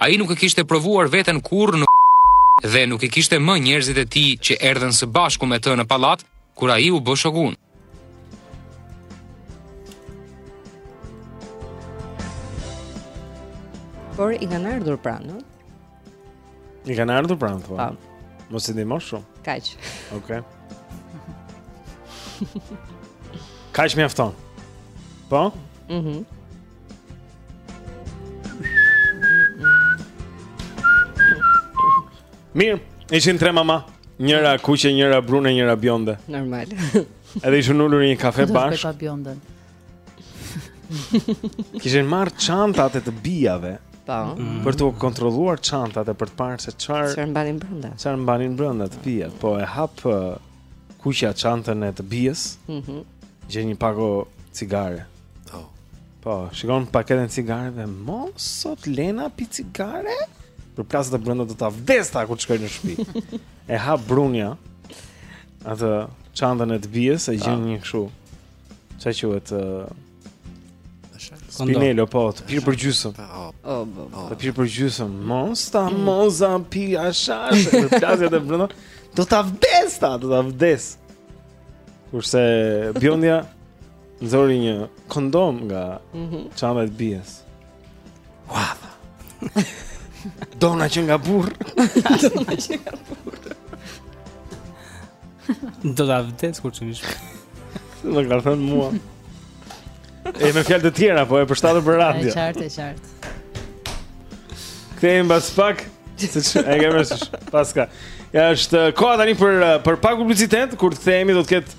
[SPEAKER 9] Ai nuk e kishte provuar veten kurrë në dhe nuk i kishte më njerëzit e tij që erdhën së bashku me të në pallat kur ai u bë shogun.
[SPEAKER 2] Por i kanë ardhur pranë.
[SPEAKER 1] I kanë ardhur pranë thua.
[SPEAKER 2] Po.
[SPEAKER 1] Mos i ndihmo shumë.
[SPEAKER 2] Kaq.
[SPEAKER 1] Okej. Okay. Kaq mjafton. Po?
[SPEAKER 2] Mhm.
[SPEAKER 1] Mm Mirë, ishin tre mama, njëra kuqe, njëra brune, njëra bjonde.
[SPEAKER 2] Normal.
[SPEAKER 1] Edhe ishin ulur në një kafe bashkë.
[SPEAKER 3] Kafe bjonden.
[SPEAKER 1] Kishin marrë çantat e të bijave.
[SPEAKER 2] Po. Mm.
[SPEAKER 1] Për të kontrolluar çantat e për të parë se çfarë
[SPEAKER 2] çfarë mbanin brenda.
[SPEAKER 1] Çfarë mbanin brenda të bijat. Po e hap uh, kuqja çantën e të bijës.
[SPEAKER 2] Mhm.
[SPEAKER 1] Mm Gjen një pako cigare. Po.
[SPEAKER 5] Oh.
[SPEAKER 1] Po, shikon paketën e cigareve, mos sot Lena pi cigare? Për plasët e brenda do ta vdes sa t'shkoj në shtëpi. e hap Brunja. Atë çantën e të bijës e gjen një kështu. Ça quhet? Spinelo po, të pirë për gjysëm.
[SPEAKER 2] Po, po, po.
[SPEAKER 1] Të pirë për gjysëm. Mos, tha, Moza pi hashash për plasët e brenda. Do ta vdesta, do ta vdes. Kurse Bjondja Nxori një kondom nga
[SPEAKER 2] mhm.
[SPEAKER 1] çanta e bijës. Ua, tha. Dona qenka burrë.
[SPEAKER 2] Dona qenka burrë.
[SPEAKER 4] Do ta vdes kur çunish.
[SPEAKER 1] Më ka thënë mua. E me fjalë të tjera, po e përshtat për radio.
[SPEAKER 3] Është qartë, është qartë.
[SPEAKER 1] Kthehemi pas pak. Siç e kemi paska. Ja, është koha tani për për pak publicitet, kur të kthehemi do të ketë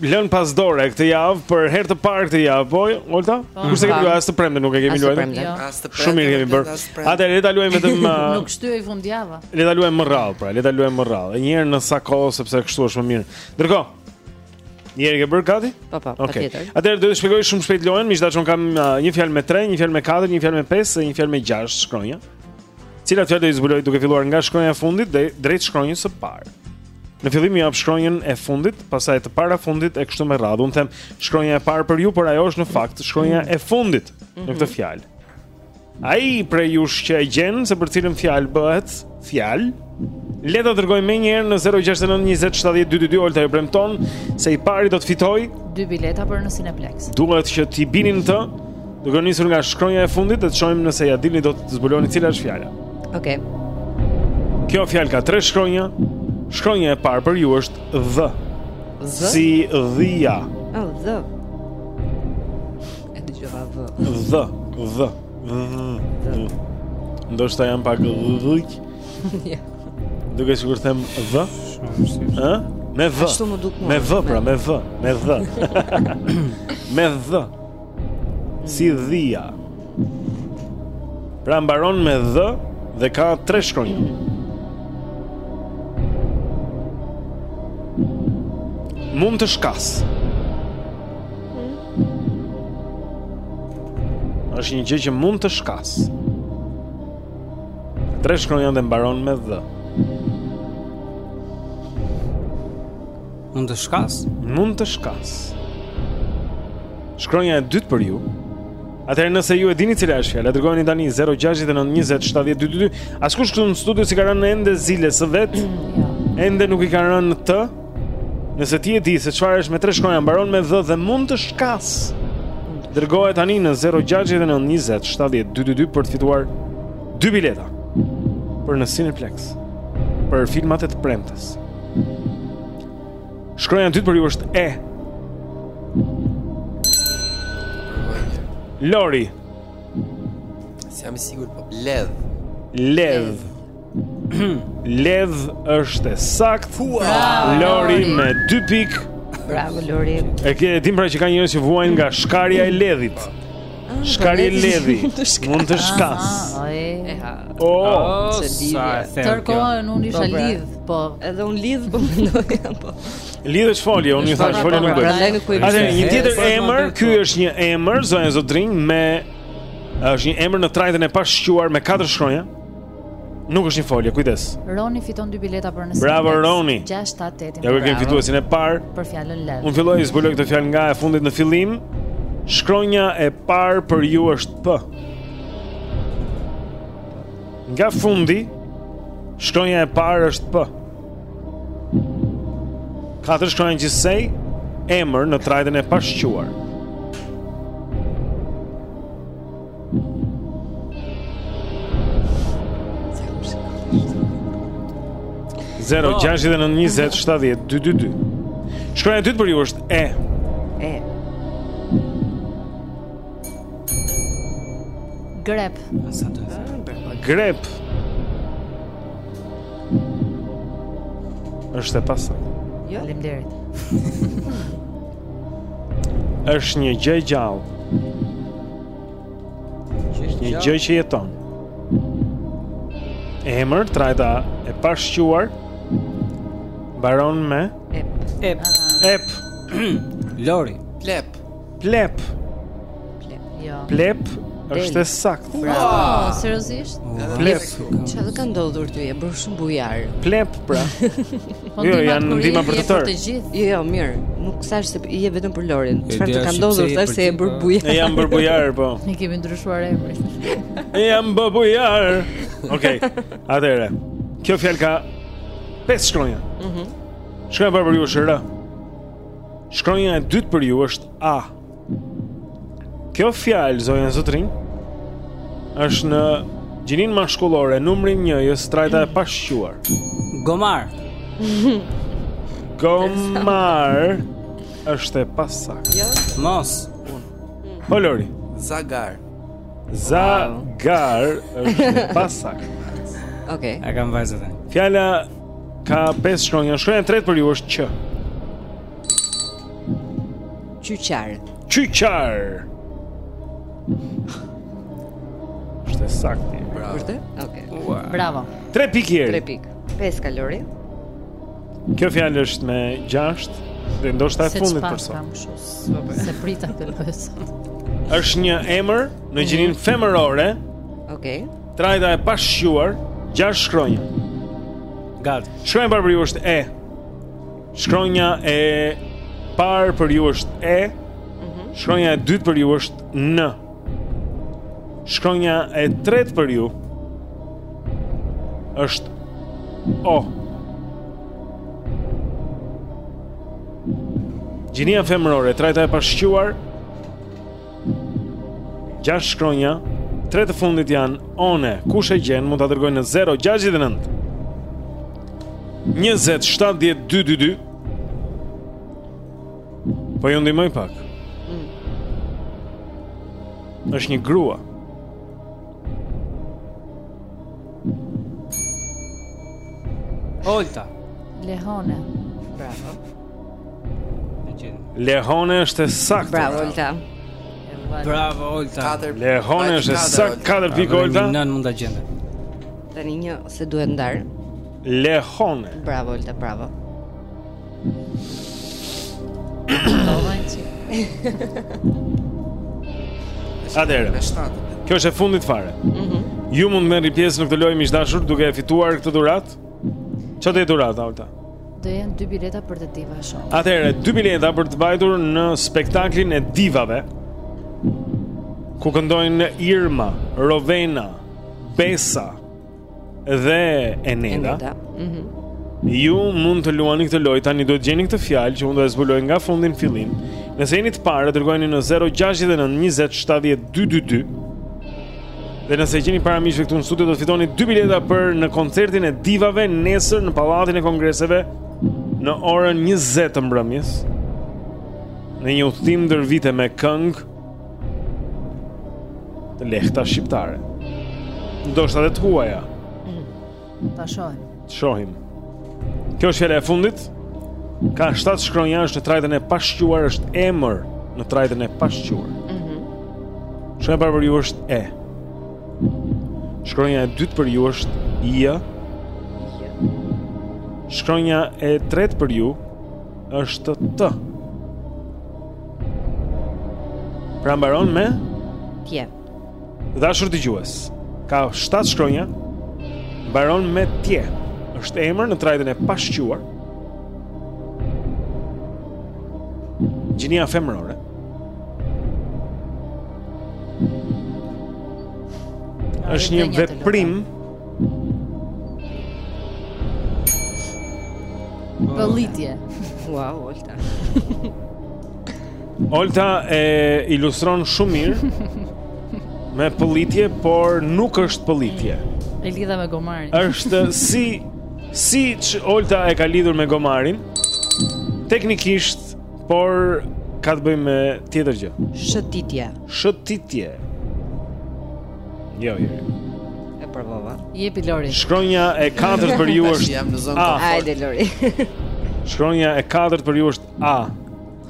[SPEAKER 1] lënë pas dore këtë javë për herë të parë këtë javë, po, Olta?
[SPEAKER 3] Po,
[SPEAKER 1] Kur s'e kemi luajtur as të premten nuk e kemi luajtur.
[SPEAKER 3] Jo.
[SPEAKER 5] As të premten.
[SPEAKER 1] Shumë mirë kemi bërë. Atë le ta luajmë vetëm uh,
[SPEAKER 3] Nuk shtyhej fundjava.
[SPEAKER 1] Le ta luajmë më rrallë, pra, le ta luajmë më rrallë. Një herë në sa kohë sepse kështu është më mirë. Ndërkohë, Një herë, e ke bërë gati?
[SPEAKER 2] Po, po,
[SPEAKER 1] okay.
[SPEAKER 2] patjetër.
[SPEAKER 1] Atëherë do të shpjegoj shumë shpejt lojën, miq të dashur kam uh, një fjalë me 3, një fjalë me 4, një fjalë me 5 dhe një fjalë me 6 shkronja. Cilat fjalë do t'i zbuloj duke filluar nga shkronja e fundit dhe drejt shkronjës së parë. Në fillim jap shkronjën e fundit, pastaj të parafundit e kështu me radhë. Unë them shkronja e parë për ju, por ajo është në fakt shkronja e fundit mm -hmm. në këtë mhm. fjalë. Ai prej jush që e gjen se për cilën fjalë bëhet fjalë, le ta dërgojë menjëherë në 069 20 70 222 Olta i premton se i pari do të fitojë
[SPEAKER 3] dy bileta për në Cineplexx.
[SPEAKER 1] Duhet që t'i bini të Duke nisur nga shkronja e fundit, të shohim nëse ia dilni dot të zbuloni cila është fjala.
[SPEAKER 2] Okej. Okay.
[SPEAKER 1] Kjo fjalë ka tre shkronja. Shkronja e parë për ju është dh.
[SPEAKER 2] Z?
[SPEAKER 1] Si dhia.
[SPEAKER 2] Oh, dh. E dëgjova dh.
[SPEAKER 1] Dh, dh. Dh. Do të jam pak dhujt.
[SPEAKER 2] Ja.
[SPEAKER 1] Duket sikur them dh. Ë? Me
[SPEAKER 2] dh.
[SPEAKER 1] Me dh, pra, me dh, me dh. Me dh. Si dhia. Pra mbaron me dh dhe ka tre shkronja. Mund të shkasë. Është një gjë që mund të shkasë. Tre shkronja dhe mbaron me dh.
[SPEAKER 4] Mund të shkasë?
[SPEAKER 1] Mund të shkasë. Shkronja e dytë për ju. Atëherë nëse ju e dini cila është fjala, dërgojeni tani 069 20 70 222. Askush këtu në studio s'i ka rënë ende ziles së vet. Jo. Ende nuk i ka rënë të. Nëse ti e di se çfarë është me tre shkronja mbaron me dh dhe mund të shkasë. Dërgoje tani në 069 20 70 222 për të fituar dy bileta për në Cineplex për filmat e të premtes. Shkronja e dytë për ju është E Lori
[SPEAKER 5] S'jam i sigurt po Ledh
[SPEAKER 1] Ledh Ledh është e
[SPEAKER 2] saktë
[SPEAKER 1] Lori me dy pikë
[SPEAKER 2] Bravo Lori
[SPEAKER 1] E dimë pra që ka njerëz që vuajnë nga shkarja e ledhit ah, Shkarja e ledhit
[SPEAKER 2] Mund të
[SPEAKER 1] shkasë
[SPEAKER 3] ah, E
[SPEAKER 1] ha
[SPEAKER 2] O oh,
[SPEAKER 3] Tërë kohën unë isha lidh Po,
[SPEAKER 2] edhe unë lidh po mendoja po.
[SPEAKER 1] Lidh është folje, unë i
[SPEAKER 2] thashë
[SPEAKER 1] folje nuk bëj.
[SPEAKER 2] Edhe
[SPEAKER 1] një tjetër
[SPEAKER 2] po,
[SPEAKER 1] emër, ky është një emër zonja e zotërinj, është një emër në trajtën e pashquar me katër shkronja. Nuk është një folje, kujdes.
[SPEAKER 3] Roni fiton dy bileta për në Cineplex. Bravo Roni.
[SPEAKER 1] 678. E kemi fituesin e parë.
[SPEAKER 3] Për fjalën ledh.
[SPEAKER 1] Unë filloj të zbuloj këtë fjalë nga e fundit në fillim. Shkronja e parë për ju është P. Nga fundi Shkronja e parë është P Katër shkronja gjithsej Emër në trajtën e pashquar Zero, oh. gjashtë, nëntë, njëzet, shtatëdhjetë, dy, dy, dy Shkronja e dytë për ju është E
[SPEAKER 2] E
[SPEAKER 3] Grep.
[SPEAKER 1] Grep. Është e pasaktë.
[SPEAKER 2] Jo.
[SPEAKER 3] Faleminderit.
[SPEAKER 1] Është një gjë e gjallë. Është një gjë që jeton. Emër trajta e pashquar. Mbaron me
[SPEAKER 2] Ep.
[SPEAKER 4] Ep.
[SPEAKER 1] Ep.
[SPEAKER 4] Lori.
[SPEAKER 5] Plep.
[SPEAKER 1] Plep.
[SPEAKER 3] Plep, jo.
[SPEAKER 1] Plep është e saktë.
[SPEAKER 3] Bravo, seriozisht?
[SPEAKER 1] Plep.
[SPEAKER 2] Çfarë të ka ndodhur ty? Je bërë shumë bujar.
[SPEAKER 1] Plep, pra.
[SPEAKER 3] Po,
[SPEAKER 1] jo, janë ndihma për të tërë.
[SPEAKER 3] Të gjithë.
[SPEAKER 2] Jo, jo, mirë. Nuk thashë se i jep vetëm për Lorin. Çfarë të ka ndodhur?
[SPEAKER 4] Thashë
[SPEAKER 2] se je
[SPEAKER 4] bërë
[SPEAKER 2] bujar.
[SPEAKER 1] E jam bërë bujar, po.
[SPEAKER 3] Ne kemi ndryshuar emrin.
[SPEAKER 1] E jam bërë bujar. Okej. Atëherë. Kjo fjalë ka pesë shkronja.
[SPEAKER 2] Mhm.
[SPEAKER 1] Shkronja për ju është R. Shkronja e dytë për ju është A. Kjo fjalë zonja zotërinj është në gjininë mashkullore numrin njëjës trajta e pashquar.
[SPEAKER 4] Gomar.
[SPEAKER 1] Gomar është e pasaktë.
[SPEAKER 2] Jo.
[SPEAKER 4] Mos.
[SPEAKER 1] Po, Lori.
[SPEAKER 5] Zagar.
[SPEAKER 1] Zagar është e pasaktë.
[SPEAKER 2] Okej.
[SPEAKER 4] Okay. A kam vajzën.
[SPEAKER 1] Fjala Ka 5 shkronja. Shkronja e tretë për ju është Q.
[SPEAKER 2] Qyqar.
[SPEAKER 1] Qyqar. Është e saktë.
[SPEAKER 5] Bravo.
[SPEAKER 2] Është? Okej. Okay.
[SPEAKER 3] Bravo.
[SPEAKER 1] 3 pikë.
[SPEAKER 2] 3 pikë. 5 ka Lori.
[SPEAKER 1] Kjo fjalë është me 6 dhe ndoshta e fundit për sot.
[SPEAKER 3] S'e prita këtë lojë sot.
[SPEAKER 1] Është një emër në gjininë femërore.
[SPEAKER 2] Okej. Okay.
[SPEAKER 1] Trajta e pashquar, gjashtë shkronja.
[SPEAKER 4] Gati.
[SPEAKER 1] Shkronja e parë për ju është E. Shkronja e parë për ju është E. Mhm. Shkronja e dytë për ju është N. Shkronja e tretë për ju është O. Gjinia femërore, trajta e pashquar, Gjashtë shkronja, tre të fundit janë one, kush e gjen mund ta dërgojë në 069 20 70 222 Po ju ndihmoj pak mm. është një grua
[SPEAKER 4] Olta
[SPEAKER 3] Lehone
[SPEAKER 2] Bravo
[SPEAKER 1] Lehone është e saktë.
[SPEAKER 2] Bravo Olta.
[SPEAKER 4] Bravo Olta.
[SPEAKER 1] Lehone është e saktë. Katër pikë Olta.
[SPEAKER 4] Nuk mund ta gjente.
[SPEAKER 2] Tani një se duhet ndar.
[SPEAKER 1] Lehone.
[SPEAKER 2] Bravo Olta, bravo.
[SPEAKER 1] Atëherë. Kjo është e fundit fare.
[SPEAKER 2] Mhm.
[SPEAKER 1] Mm ju mund të merrni pjesë në këtë lojë miq të dashur duke e fituar këtë dhuratë. Çfarë do të jetë dhurata Olta?
[SPEAKER 3] Do jenë dy bileta për te Diva Show.
[SPEAKER 1] Atëherë, dy bileta për të vajtur në spektaklin e divave. Ku këndojnë Irma, Rovena, Besa dhe Eneda.
[SPEAKER 2] Eneda. Mhm.
[SPEAKER 1] Mm Ju mund të luani këtë lojë tani duhet të gjeni këtë fjalë që unë do e zbuloj nga fundi në fillim. Nëse jeni të parë, dërgojeni në 069 20 70 222. Dhe nëse jeni para miqve këtu në studio do të fitoni dy bileta për në koncertin e Divave nesër në Pallatin e Kongreseve në orën 20 të mbrëmjes. Në një udhëtim ndër vite me këngë të lehta shqiptare. Ndoshta edhe të huaja.
[SPEAKER 3] Ta shohim.
[SPEAKER 1] Të shohim. Kjo është fjala e fundit. Ka 7 shkronja, është në trajtën e pashquar, është emër në trajtën e pashquar.
[SPEAKER 2] Mhm.
[SPEAKER 1] Mm Shkronja e parë për ju është e. Shkronja e dytë për ju është j. Shkronja e tretë për ju është t. Pra mbaron me
[SPEAKER 2] tje.
[SPEAKER 1] Të dashur dëgjues, ka 7 shkronja. Mbaron me tje. Është emër në trajtën e pashquar. Gjinia femërore. Është një veprim.
[SPEAKER 3] Pëllitje.
[SPEAKER 2] Wow, Olta.
[SPEAKER 1] Olta e ilustron shumë mirë me pëllitje, por nuk është pëllitje.
[SPEAKER 3] E lidha me gomarin.
[SPEAKER 1] Është si si që Olta e ka lidhur me gomarin, teknikisht, por ka të bëjë me tjetër gjë.
[SPEAKER 2] Shëtitje.
[SPEAKER 1] Shëtitje. Jo, jo, jo.
[SPEAKER 2] E provova.
[SPEAKER 3] Jepi Lori.
[SPEAKER 1] Shkronja e katërt për ju është A.
[SPEAKER 2] Hajde Lori.
[SPEAKER 1] Shkronja e katërt për ju është A.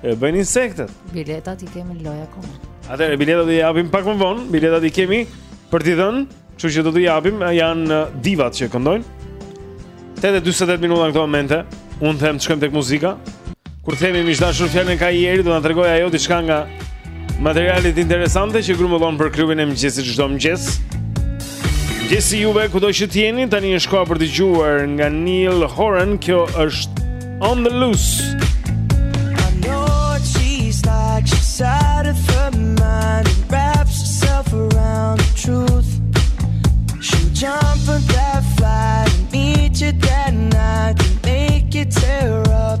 [SPEAKER 1] E bëjnë insektet.
[SPEAKER 3] Biletat i kemi në lojë akoma.
[SPEAKER 1] Atëherë biletat do i japim pak më vonë, biletat i kemi për t'i dhënë, kështu që do t'i japim, janë uh, divat që këndojnë. 8:48 minuta në këto momente, unë them të shkojmë tek muzika. Kur kthehemi miq të dashur fjalën e ka Eri, do na tregojë ajo diçka nga Materialet interesante që grumbullon për klubin e mëngjesit çdo mëngjes. Mëngjesi juve kudo që të jeni, tani është koha për të dëgjuar nga Niall Horan, kjo është On The Loose.
[SPEAKER 7] I know what she's like, she's out of her mind, wraps herself around the truth. She'll jump on that flight, meet you that night, make you tear up.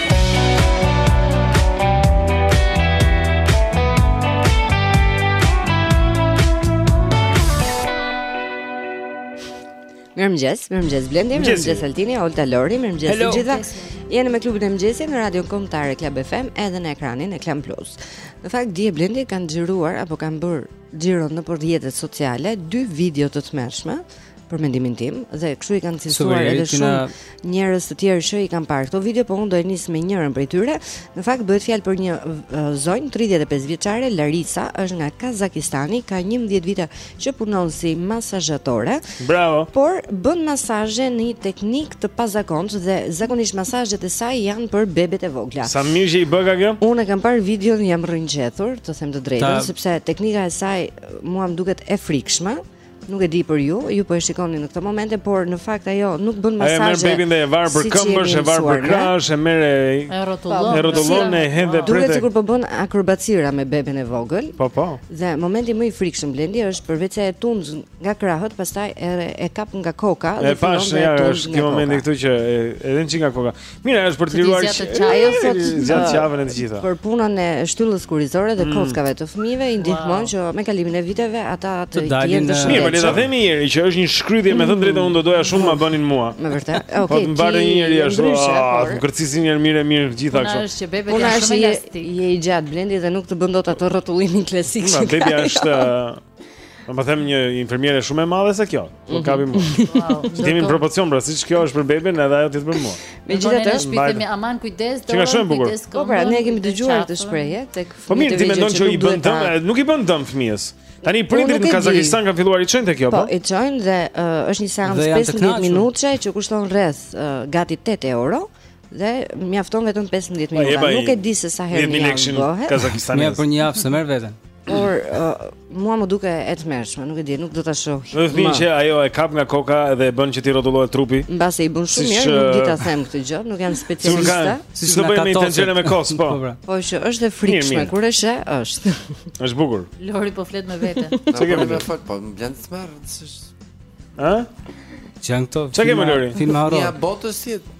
[SPEAKER 2] Mirëmëngjes, mirëmëngjes Blendi, mirëmëngjes Altini, Olta Lori, mirëmëngjes të gjitha. Jeni me klubin e mëngjesit në Radio Kombëtare Club FM edhe në ekranin e Klan Plus. Në fakt dje Blendi kanë xhiruar apo kanë bërë xhiron nëpër rrjetet sociale dy video të tmerrshme për mendimin tim dhe kështu i kanë cilësuar edhe shumë njerëz të tjerë që i kanë parë këto video, po unë do e nis me njërën prej tyre. Në fakt bëhet fjalë për një zonjë 35 vjeçare, Larisa, është nga Kazakistani, ka 11 vite që punon si masazhatore.
[SPEAKER 1] Bravo.
[SPEAKER 2] Por bën masazhe në një teknikë të pazakontë dhe zakonisht masazhet e saj janë për bebet e vogla.
[SPEAKER 1] Sa mirë që i bëka kjo?
[SPEAKER 2] Unë e kam parë videon jam rrënqethur, të them të drejtën,
[SPEAKER 1] Ta...
[SPEAKER 2] sepse teknika e saj mua më duket e frikshme. Nuk e di për ju, ju po e shikoni në këto momente, por në fakt ajo nuk bën
[SPEAKER 1] masazhe. Ajo merr bebin dhe e var për këmbësh, e var për krahësh, e merr e
[SPEAKER 3] rrotullon, po,
[SPEAKER 1] e rrotullon e hedh dhe pret.
[SPEAKER 2] Duket sikur po bën akrobacira me beben e vogël.
[SPEAKER 1] Po po.
[SPEAKER 2] Dhe momenti më i frikshëm Blendi është përveç se e tund nga krahët, pastaj edhe e kap nga koka dhe fillon e tund.
[SPEAKER 1] Është ky momenti këtu që edhe ngjin nga koka. Mira, është për të liruar që
[SPEAKER 2] ajo
[SPEAKER 1] sot
[SPEAKER 2] gjatë
[SPEAKER 1] javën e të gjitha.
[SPEAKER 2] Për punën e shtyllës kurrizore dhe
[SPEAKER 1] mm.
[SPEAKER 2] kockave të fëmijëve i ndihmon që me kalimin e viteve ata të jenë të
[SPEAKER 4] shëndetshëm.
[SPEAKER 1] Mirë, le ta themi njeri që është një shkrydhje, me thënë drejtë unë do doja shumë ma bënin mua.
[SPEAKER 2] Me vërtet. Okej.
[SPEAKER 1] Po të
[SPEAKER 2] marrë
[SPEAKER 1] një njeri ashtu. Ah, Kërcisin një mirë mirë të
[SPEAKER 3] gjitha
[SPEAKER 1] kështu.
[SPEAKER 3] Unë është që bebe
[SPEAKER 2] është
[SPEAKER 3] shumë elastik.
[SPEAKER 2] Je i gjatë Blendi dhe nuk të bën dot atë rrotullimin klasik. Bebe
[SPEAKER 1] është Do të them një infermiere shumë e madhe se kjo. Do
[SPEAKER 2] mhm.
[SPEAKER 1] kapim. Wow, Ti jemi në proporcion, pra siç kjo është për bebin, edhe ajo ti për mua.
[SPEAKER 2] Megjithatë,
[SPEAKER 3] është kur themi aman kujdes
[SPEAKER 1] dorë. Çka shumë bukur.
[SPEAKER 2] Po pra, ne kemi dëgjuar këtë shprehje tek fëmijët.
[SPEAKER 1] Po mirë, ti mendon që i bën dëm, nuk i bën dëm fëmijës. Tani
[SPEAKER 2] prindërit
[SPEAKER 1] në Kazakistan kanë filluar i çojnë tek kjo,
[SPEAKER 2] po?
[SPEAKER 1] Po,
[SPEAKER 2] i çojnë dhe është një seancë 15 minutëshe që kushton rreth gati 8 euro Dhe mjafton vetëm 15 minuta. Nuk e di se sa herë në javë bëhet.
[SPEAKER 1] Kazakistani.
[SPEAKER 4] Mirë për një javë s'e merr veten.
[SPEAKER 2] Por uh, mua më duket e tmerrshme, nuk e di, nuk do të shoh.
[SPEAKER 1] Në të që ajo e kap nga koka dhe e bën që t'i rrotullohet trupi.
[SPEAKER 2] Mbase i bën shumë mirë, si nuk di
[SPEAKER 1] të
[SPEAKER 2] them këtë gjë, nuk jam
[SPEAKER 1] specialiste. Si që bëjmë i të gjene me kosë, po.
[SPEAKER 2] po. Po që është e frikshme, kur e sheh, është.
[SPEAKER 1] është bukur.
[SPEAKER 3] Lori po flet me vete.
[SPEAKER 1] Në po, kemi
[SPEAKER 5] me fakt, po më blenë të smerë, në sështë.
[SPEAKER 1] Ha?
[SPEAKER 4] Çfarë janë këto?
[SPEAKER 1] Çfarë kemi, Lori?
[SPEAKER 4] Filma horror.
[SPEAKER 1] Ja,
[SPEAKER 2] botës
[SPEAKER 4] jetë.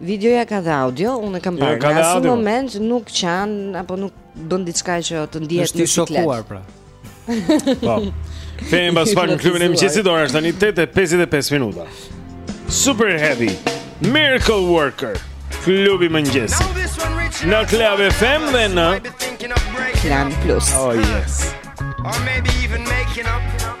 [SPEAKER 2] Videoja ka dhe audio, unë e kam parë. Në asnjë moment nuk qan apo nuk bën diçka që të ndihet në siklet.
[SPEAKER 4] Është i pra.
[SPEAKER 1] Po. Kthehemi pas pak në klubin e mëngjesit, ora është tani 8:55 minuta. Super heavy. Miracle Worker. Klubi i mëngjesit. Në Club FM dhe në
[SPEAKER 2] Klan Plus.
[SPEAKER 1] Oh yes.
[SPEAKER 6] Or maybe even making up.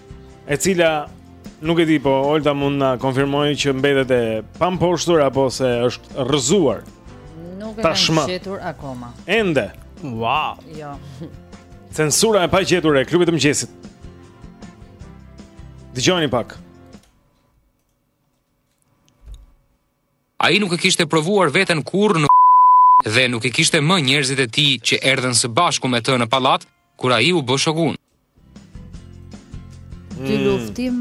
[SPEAKER 1] e cila nuk e di po Olta mund na konfirmojë që mbetet e pamposhtur apo se është rrëzuar.
[SPEAKER 3] Nuk e kam gjetur akoma.
[SPEAKER 1] Ende.
[SPEAKER 4] Wow.
[SPEAKER 3] Jo.
[SPEAKER 1] Censura e pagjetur e klubit të mëngjesit. Dëgjoni pak.
[SPEAKER 9] Ai nuk e kishte provuar veten kurrë në dhe nuk i kishte më njerëzit e tij që erdhën së bashku me të në pallat kur ai u bë shogun.
[SPEAKER 3] Ti hmm. luftim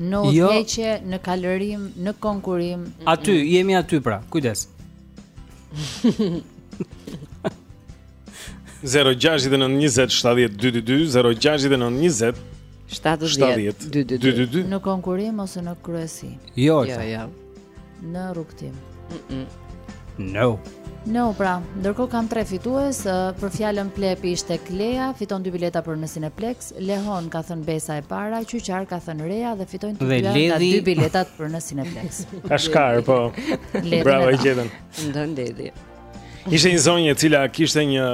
[SPEAKER 3] në
[SPEAKER 4] jo.
[SPEAKER 3] udhëheqje, jo. në kalërim, në konkurrim.
[SPEAKER 4] Aty, jemi aty pra, kujdes.
[SPEAKER 2] 0-6-9-20-7-22-2
[SPEAKER 3] Në konkurrim ose në kryesi
[SPEAKER 4] Jo,
[SPEAKER 2] jo, jo
[SPEAKER 3] Në rrugëtim mm -mm.
[SPEAKER 4] No
[SPEAKER 3] No, pra, ndërkohë kam tre fitues Për fjalën plepi ishte Klea Fiton dy bileta për në Cineplexx Lehon ka thënë Besa e para Qyqar ka thënë Rea Dhe fitojnë të
[SPEAKER 4] dhe
[SPEAKER 3] Ledi... nga dy bileta për në Cineplexx
[SPEAKER 1] Ka shkar, po Bravo,
[SPEAKER 3] i
[SPEAKER 1] gjetën
[SPEAKER 2] Ndën Ledi
[SPEAKER 1] Ishte një zonjë e cila kishte një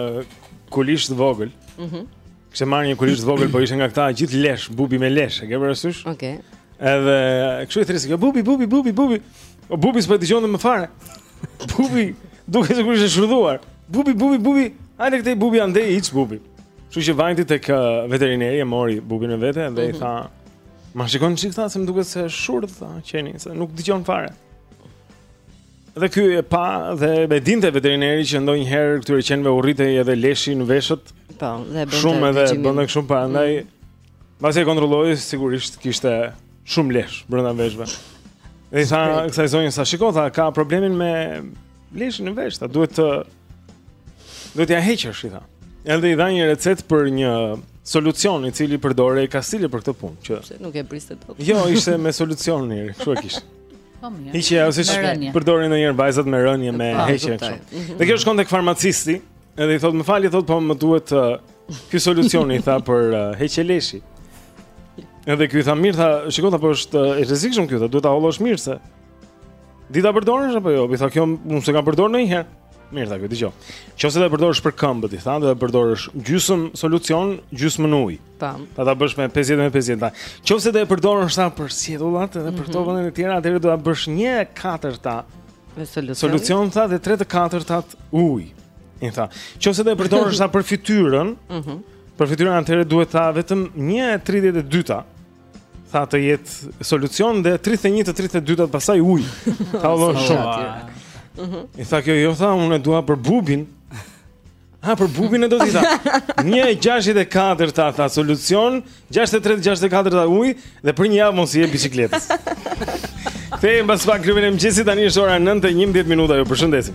[SPEAKER 1] këlysh të vogël.
[SPEAKER 2] Mhm.
[SPEAKER 1] Mm kishte marrë një këlysh të vogël, po ishte nga këta gjithë lesh, bubi me lesh, e ke parasysh?
[SPEAKER 2] Okej. Okay.
[SPEAKER 1] Edhe kështu i thërriste, kjo bubi, bubi, bubi, bubi. O bubi s'po e dëgjonte më fare. Bubi, dukej sikur ishte shurdhuar. Bubi, bubi, bubi. Hajde këtej bubi andej ikte bubi. Kështu që vajti tek uh, veterineri e mori bubin me vete dhe mm -hmm. i
[SPEAKER 2] mhm.
[SPEAKER 1] tha, "Ma shikon çik tha se më duket se është shurdh, tha qeni, se nuk dëgjon fare." Dhe ky e pa dhe e dinte veterineri që ndonjëherë këtyre qenve u rritej edhe leshi në veshët.
[SPEAKER 2] Po, dhe bënte.
[SPEAKER 1] Shumë edhe bënte kështu pa, ndaj mm. mbasi e kontrolloi sigurisht kishte shumë lesh brenda veshëve. Dhe i tha kësaj zonjës shiko tha ka problemin me leshin në vesh, tha duhet të duhet t'ia heqësh i tha. Edhe i dha një recetë për një solucion i cili përdorej kastile për këtë punë që
[SPEAKER 2] nuk e priste dot.
[SPEAKER 1] Jo, ishte me solucion mirë, kështu e kishte.
[SPEAKER 3] Po mirë.
[SPEAKER 1] Hiqe
[SPEAKER 3] ajo siç
[SPEAKER 1] përdorin ndonjëherë vajzat me rënie me
[SPEAKER 2] po,
[SPEAKER 1] heqje kështu.
[SPEAKER 2] Mhm.
[SPEAKER 1] Dhe kjo shkon tek farmacisti, edhe i thotë, "Më falni, thotë, po më duhet uh, ky solucion i tha për uh, heqje leshi." Edhe ky i tha, "Mirë, tha, shiko tha po është uh, i rrezikshëm ky, tha, duhet ta hollosh mirë se." Di ta përdorësh apo jo? I tha, "Kjo unë s'e kam përdorur ndonjëherë." Mirë, tha, "Ky dëgjo. Nëse do ta përdorësh për këmbët, i tha, do ta përdorësh gjysmë solucion, gjysmë ujë."
[SPEAKER 2] Tam.
[SPEAKER 1] Ta ta bësh me 50 me 50. Nëse do e përdorësh tha për sqetullat edhe për
[SPEAKER 2] mhm.
[SPEAKER 1] vendet e tjera, atëherë do ta bësh 1/4
[SPEAKER 2] me solucion.
[SPEAKER 1] Solucion tha dhe 3/4 ujë. I tha. Nëse do e përdorësh tha për fytyrën, ëh.
[SPEAKER 2] Mhm.
[SPEAKER 1] Për fytyrën atëherë duhet tha vetëm 1/32 tha të jetë solucion dhe 31 të 32-tat pastaj ujë tha
[SPEAKER 2] hollon
[SPEAKER 1] shumë
[SPEAKER 2] mhm.
[SPEAKER 1] i tha kjo jo tha unë e dua për bubin Ha, për bubin e do ti tha. 1/64-ta tha solucion, 63/64-ta ujë, dhe për një javë mos i hip biçikletës. Kthehemi mbas pak klubin e mëngjesit, tani është ora 9:11 minuta, ju përshëndesim.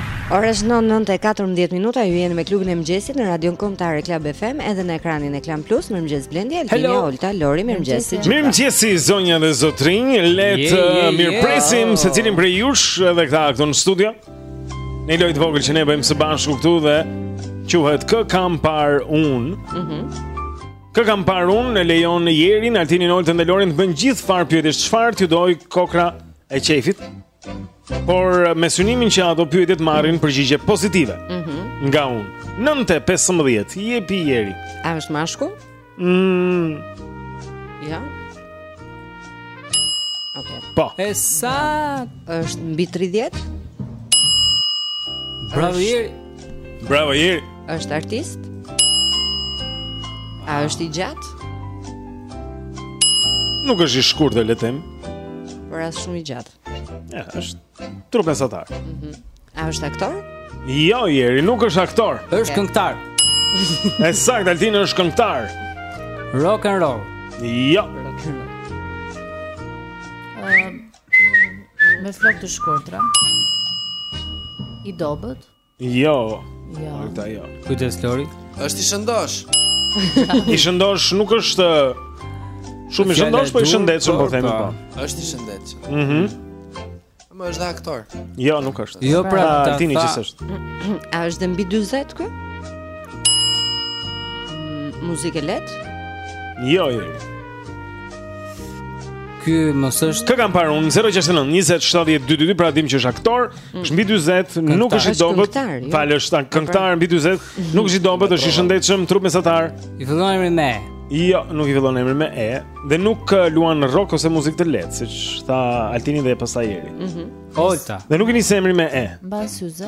[SPEAKER 2] Ora është 9:14 minuta, ju jeni me klubin e mëngjesit në Radion Kombëtar Club FM edhe në ekranin e Klan Plus. Mirëmëngjes Blendi,
[SPEAKER 1] Altin,
[SPEAKER 2] Olta, Lori, mirëmëngjes të gjithëve.
[SPEAKER 1] Mirëmëngjes zonja dhe zotërinj, le të
[SPEAKER 4] uh,
[SPEAKER 1] mirëpresim yeah. secilin prej jush edhe këta këtu në studio. Në një lojë të vogël që ne bëjmë së bashku këtu dhe quhet Kë kam parë unë.
[SPEAKER 2] Mhm.
[SPEAKER 1] Mm Kë kam parë unë, e lejon Jerin, Altinin, Oltën dhe Lorin të bëjnë gjithfarë pyetjesh, çfarë t'ju dojë kokrra e qejfit? Por me synimin që ato pyetje të marrin përgjigje pozitive.
[SPEAKER 2] Mhm.
[SPEAKER 1] Mm nga unë. 9:15. Jepi Jeri.
[SPEAKER 2] A është mashkull?
[SPEAKER 1] Mm.
[SPEAKER 2] Ja. Okay.
[SPEAKER 1] Po.
[SPEAKER 4] E a
[SPEAKER 2] është mbi 30?
[SPEAKER 4] Bravo Jeri.
[SPEAKER 1] Bravo Jeri.
[SPEAKER 2] Është artist? A është i gjatë?
[SPEAKER 1] Nuk është i shkurtër le të themi.
[SPEAKER 2] Por as shumë i gjatë.
[SPEAKER 1] Ja, është trup mesatar.
[SPEAKER 2] Mhm. Mm A është aktor?
[SPEAKER 1] Jo, Jeri, nuk është aktor. Okay.
[SPEAKER 4] Është këngëtar.
[SPEAKER 1] E saktë, Altin është këngëtar.
[SPEAKER 4] Rock and roll.
[SPEAKER 1] Jo.
[SPEAKER 3] Rock and roll. Me flokë të shkurtra. I dobët?
[SPEAKER 1] Jo.
[SPEAKER 3] Jo.
[SPEAKER 1] Ata jo.
[SPEAKER 4] Kujdes Lori.
[SPEAKER 5] Është i shëndoshë.
[SPEAKER 1] I shëndoshë nuk është shumë i shëndoshë, po i shëndetshëm po themi
[SPEAKER 4] po.
[SPEAKER 1] po.
[SPEAKER 5] Është i shëndetshëm.
[SPEAKER 1] Mhm.
[SPEAKER 5] A është dhe aktor.
[SPEAKER 1] Jo, nuk është.
[SPEAKER 4] Jo, pra,
[SPEAKER 1] pra
[SPEAKER 4] tha Tini
[SPEAKER 1] që s'është.
[SPEAKER 2] A është dhe mbi 40 ky? Mm, muzikë e lehtë?
[SPEAKER 1] Jo, jo, jo.
[SPEAKER 4] Ky mos është
[SPEAKER 1] Kë kam parë unë 069 20 70 222 pra dim që është aktor, mm. është mbi 40, nuk është i dobët.
[SPEAKER 2] Jo.
[SPEAKER 1] Më fal është pra- këngëtar mbi 40, nuk është i dobët, është i shëndetshëm, trup mesatar.
[SPEAKER 4] I fillon emri me E.
[SPEAKER 1] Jo, nuk i fillon emri me E dhe nuk uh, luan rock ose muzikë të lehtë, siç tha Altini dhe pastaj Jeri.
[SPEAKER 2] Mhm.
[SPEAKER 4] Olta.
[SPEAKER 1] Dhe nuk i nis emri me E.
[SPEAKER 3] Mban syze.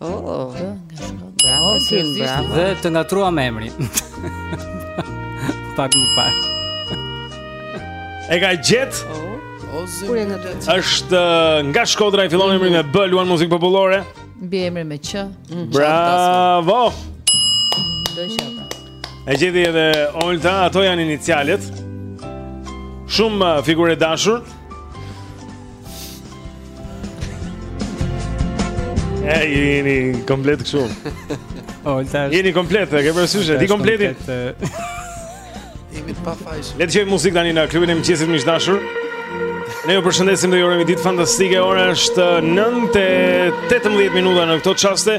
[SPEAKER 2] Oh, bravo, Tim, bravo.
[SPEAKER 4] Dhe të ngatërrova me emrin. Pak më pak.
[SPEAKER 1] E ka gjetë?
[SPEAKER 5] Oh.
[SPEAKER 2] Kur e ngjatet?
[SPEAKER 1] Është uh, nga Shkodra i fillon emri me B, luan muzikë popullore.
[SPEAKER 3] Mbiemrin me Q. Mm.
[SPEAKER 1] Bravo.
[SPEAKER 3] Do të jap.
[SPEAKER 1] E gjeti edhe Olta, ato janë inicialet. Shumë uh, figurë e dashur. E, jeni komplet kështu.
[SPEAKER 4] Olta.
[SPEAKER 1] Jeni komplet, e ke parasysh, e di kompletin.
[SPEAKER 5] Jemi të pafajshëm.
[SPEAKER 1] Le të dëgjojmë muzik tani në klubin e mëngjesit miq të dashur. Ne ju përshëndesim dhe ju urojmë ditë fantastike, ora është 9 e 18 minuta në këto çaste.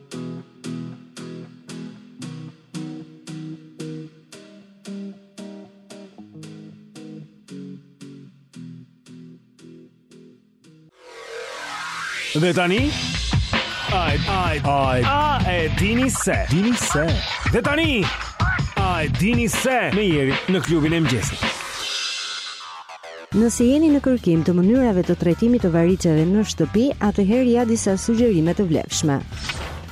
[SPEAKER 8] Dhe tani Ai, ai, ai A e dini se Dini se Dhe tani A e dini se Me Jerin në klubin e mëngjesit
[SPEAKER 2] Nëse jeni në kërkim të mënyrave të trajtimit të variçeve në shtëpi, atëherë ja disa sugjerime të vlefshme.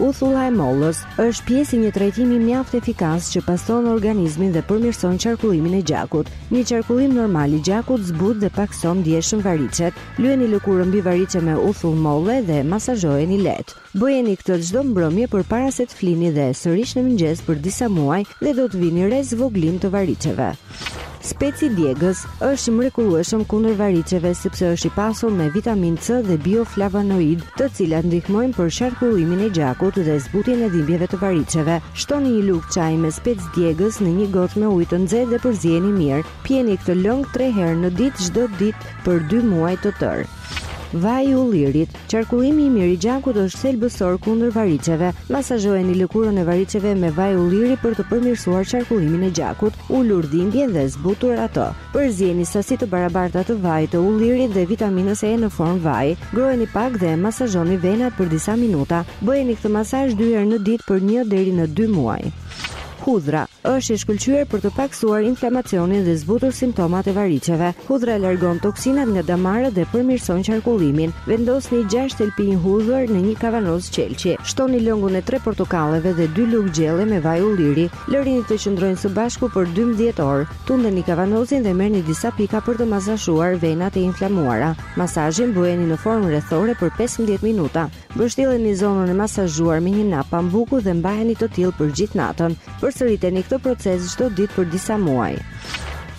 [SPEAKER 2] Uthulla e mollës është pjesë e një trajtimi mjaft efikas që pastron organizmin dhe përmirëson qarkullimin e gjakut. Një qarkullim normal i gjakut zbut dhe pakëson ndjeshëm variçet. Lyeni lëkurën mbi variçe me uthull molle dhe masazhojeni lehtë. Bëjeni këtë çdo mbrëmje përpara se të flini dhe sërish në mëngjes për disa muaj dhe do të vini re zvogëlim të variçeve. Speci djegës është i mrekullueshëm kundër variçeve sepse është i pasur me vitaminë C dhe bioflavonoide, të cilat ndihmojnë për qarkullimin e gjakut dhe zbutjen e dhimbjeve të variçeve. Shtoni një lugë çaji me spec djegës në një gotë me ujë të nxehtë dhe përziejeni mirë. Pijeni këtë lëng 3 herë në ditë çdo ditë për 2 muaj të tërë. Vaji i ullirit Qarkullimi i mirë i gjakut është thelbësor kundër variçeve. Masazhojeni lëkurën e variçeve me vaj ulliri për të përmirësuar qarkullimin e gjakut, ulur dhimbjen dhe zbutur ato. Përzieni sasi të barabarta të vajit të ullirit dhe vitaminës E në formë vaji. Ngroheni pak dhe masazhoni venat për disa minuta. Bëjeni këtë masazh dy herë në ditë për një deri në dy muaj. Hudhra është e shkëlqyer për të pakësuar inflamacionin dhe zbutur simptomat e variçeve. Hudhra largon toksinat nga damarët dhe përmirëson qarkullimin. Vendosni 6 thelpinj hudhër në një kavanoz qelqi. Shtoni lëngun e 3 portokalleve dhe 2 lugë gjelle me vaj ulliri. Lërini të qëndrojnë së bashku për 12 orë. Tundeni kavanozin dhe merrni disa pika për të masazhuar venat e inflamuara. Masazhin bëjeni në formë rrethore për 15 minuta. Mbështjelleni zonën e masazhuar me një napë pambuku dhe mbaheni të tillë për gjithë natën. Përsëriteni këtë proces çdo ditë për disa muaj.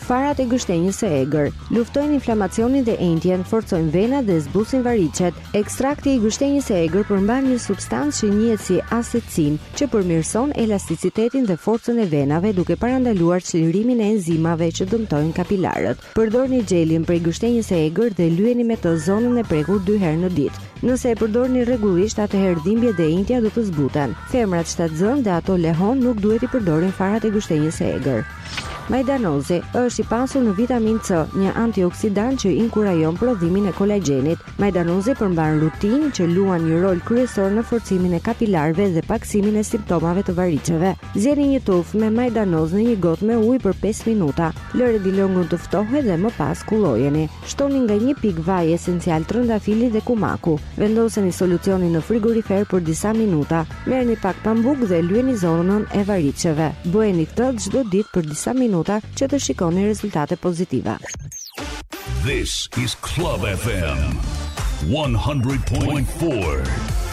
[SPEAKER 2] Farat e gështenjës së egër luftojnë inflamacionin dhe enjtjen, forcojnë venat dhe zbusin variçet. Ekstrakti i gështenjës së egër përmban një substancë që njihet si aescin, që përmirëson elasticitetin dhe forcën e venave duke parandaluar çlirimin e enzimave që dëmtojnë kapilarët. Përdorni xhelin prej gështenjës së egër dhe lyeni me të zonën e prekur dy herë në ditë. Nëse e përdorni rregullisht, atëherë dhimbjet dhe enjtja do të zbuten. Femrat shtatzënë dhe ato lehona nuk duhet t'i përdorin farat e gështenjës së egër. Majdanozi është i pasur në vitaminë C, një antioksidant që inkurajon prodhimin e kolagjenit. Majdanozi përmban rutin që luan një rol kryesor në forcimin e kapilarëve dhe pakësimin e simptomave të variçeve. Zieni një tufë me majdanoz në një gotë me ujë për 5 minuta. Lëreni lëngun të ftohet dhe më pas kullojeni. Shtoni nga një pikë vaj esencial trëndafili dhe kumaku. Vendoseni solucionin në frigorifer për disa minuta. Merrni pak pambuk dhe lyeni zonën e variçeve. Bëjeni këtë çdo ditë për disa minuta që të shikoni rezultate pozitive.
[SPEAKER 11] This is Club FM 100.4.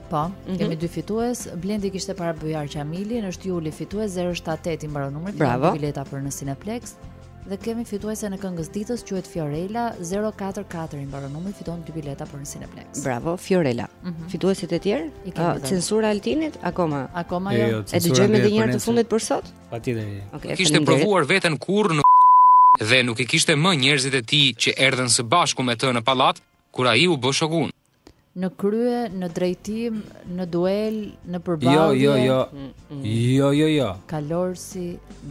[SPEAKER 2] Po, mm -hmm. kemi
[SPEAKER 3] dy fitues. Blendi kishte parë Bujar Qamilin, është Juli fitues 078 i mbaron numri, fiton bileta për në Cineplex. Dhe kemi fituesen e këngës ditës quhet Fiorella 044 i mbaron numri, fiton dy bileta për në Cineplex.
[SPEAKER 2] Bravo Fiorella.
[SPEAKER 3] Mm -hmm.
[SPEAKER 2] Fituesit e tjerë?
[SPEAKER 3] Uh,
[SPEAKER 2] censura e Altinit akoma.
[SPEAKER 3] Akoma
[SPEAKER 4] jo.
[SPEAKER 3] jo
[SPEAKER 2] e dëgjojmë edhe një herë të fundit për sot?
[SPEAKER 4] Patjetër.
[SPEAKER 2] Okay,
[SPEAKER 9] kishte provuar veten kurrë dhe nuk i kishte më njerëzit e tij që erdhën së bashku me të në pallat kur ai u bë shogun.
[SPEAKER 3] Në krye, në drejtim, në duel, në përballje.
[SPEAKER 4] Jo, jo, jo. Mm, mm. Jo, jo,
[SPEAKER 3] jo. Kalorës,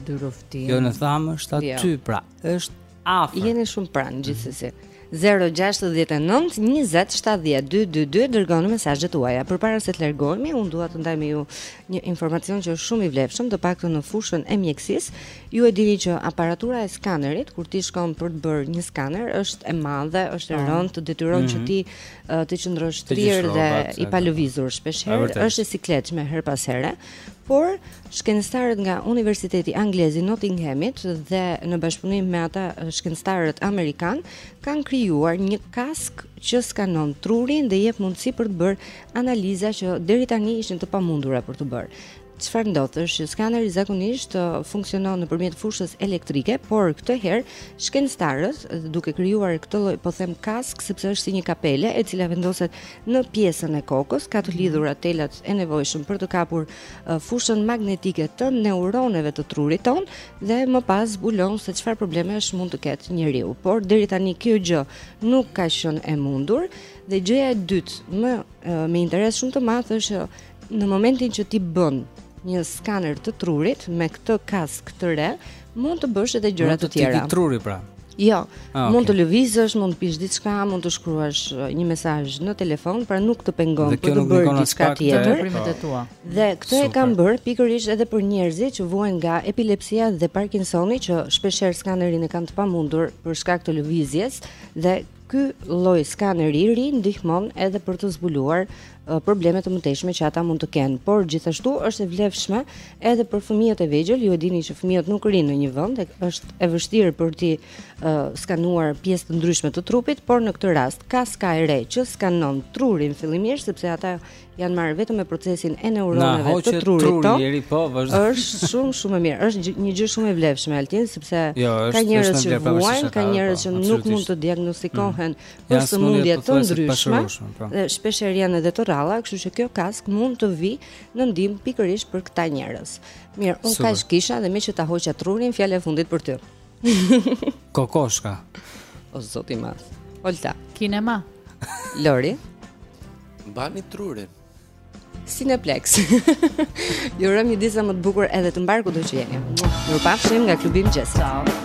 [SPEAKER 3] dyluftim.
[SPEAKER 4] Jo, ne thamë është aty, jo. pra, është afër.
[SPEAKER 2] Jeni shumë pranë gjithsesi. 0692070222 Dërgoni mesazhet tuaja Përpara se të largohemi Unë dua të ndaj me ju Një informacion që është shumë i vlefshëm Të paktën në fushën e mjekësisë Ju e dini që aparatura e skanerit kur ti shkon për të bërë një skaner është e madhe, është e rëndë, të detyron që
[SPEAKER 4] mhm.
[SPEAKER 2] ti të qëndrosh
[SPEAKER 4] shtrirë
[SPEAKER 2] dhe i palëvizur shpesh herë, është e sikletshme herë pas here. Por shkencëtarët nga Universiteti Anglez i Nottinghamit dhe në bashkëpunim me ata shkencëtarët amerikanë kanë krijuar një kaskë që skanon trurin dhe jep mundësi për të bërë analiza që deri tani ishin të pamundura për t'u bërë. Çfarë ndodh është që skaneri zakonisht uh, funksionon nëpërmjet fushës elektrike, por këtë herë shkencëtarët uh, duke krijuar këtë lloj, po them kaskë sepse është si një kapele e cila vendoset në pjesën e kokës, ka të lidhur mhm. telat e nevojshëm për të kapur uh, fushën magnetike të neuroneve të trurit tonë dhe më pas zbulon se çfarë problemesh mund të ketë njeriu. Por deri tani kjo gjë nuk ka qenë e mundur dhe gjëja e dytë më me interes shumë të madh është Në momentin që ti bën një skaner të trurit me këtë kaskë të re, mund të bësh edhe gjëra të tjera.
[SPEAKER 4] Mund të truri pra.
[SPEAKER 2] Jo,
[SPEAKER 4] A,
[SPEAKER 2] ah,
[SPEAKER 4] okay.
[SPEAKER 2] mund të lëvizësh, mund të pish diçka, mund të shkruash uh, një mesazh në telefon, pra nuk të pengon për të bërë diçka tjetër. Dhe këtë e kanë bërë pikërisht edhe për njerëzit që vuajnë nga epilepsia dhe Parkinsoni që shpeshherë skanerin e kanë të pamundur për shkak të lëvizjes dhe Ky lloj skaneri i ri ndihmon edhe për të zbuluar probleme të mëtejshme që ata mund të kenë, por gjithashtu është e vlefshme edhe për fëmijët e vegjël. Ju e dini që fëmijët nuk rrinë në një vend, është e vështirë për t'i skanuar pjesë të ndryshme të trupit, por në këtë rast kaska e re që skanon trurin fillimisht sepse ata janë marrë vetëm me procesin e neuroneve të trurit tonë.
[SPEAKER 4] Truri, po, vazhdo.
[SPEAKER 2] Është shumë shumë e mirë. Është një gjë shumë e vlefshme Altin sepse
[SPEAKER 4] jo, është,
[SPEAKER 2] ka
[SPEAKER 4] njerëz
[SPEAKER 2] që vuajnë, ka njerëz që po,
[SPEAKER 4] nuk
[SPEAKER 2] mund të diagnostikohen
[SPEAKER 4] mm.
[SPEAKER 2] për sëmundje të ndryshme.
[SPEAKER 4] Po.
[SPEAKER 2] Dhe shpeshherë janë edhe të rralla, kështu që kjo kaskë mund të vijë në ndihmë pikërisht për këta njerëz. Mirë, unë kaq kisha dhe meqë ta hoqa trurin, fjala e fundit për ty.
[SPEAKER 4] Kokoshka.
[SPEAKER 2] O zoti i madh. Olta.
[SPEAKER 3] Kinema.
[SPEAKER 2] Lori.
[SPEAKER 5] Mbani trurin.
[SPEAKER 2] Cineplex. Ju urojmë një ditë sa më të bukur edhe të mbarë kudo që jeni. Mirupafshim nga klubi i mëngjesit.
[SPEAKER 3] Ciao.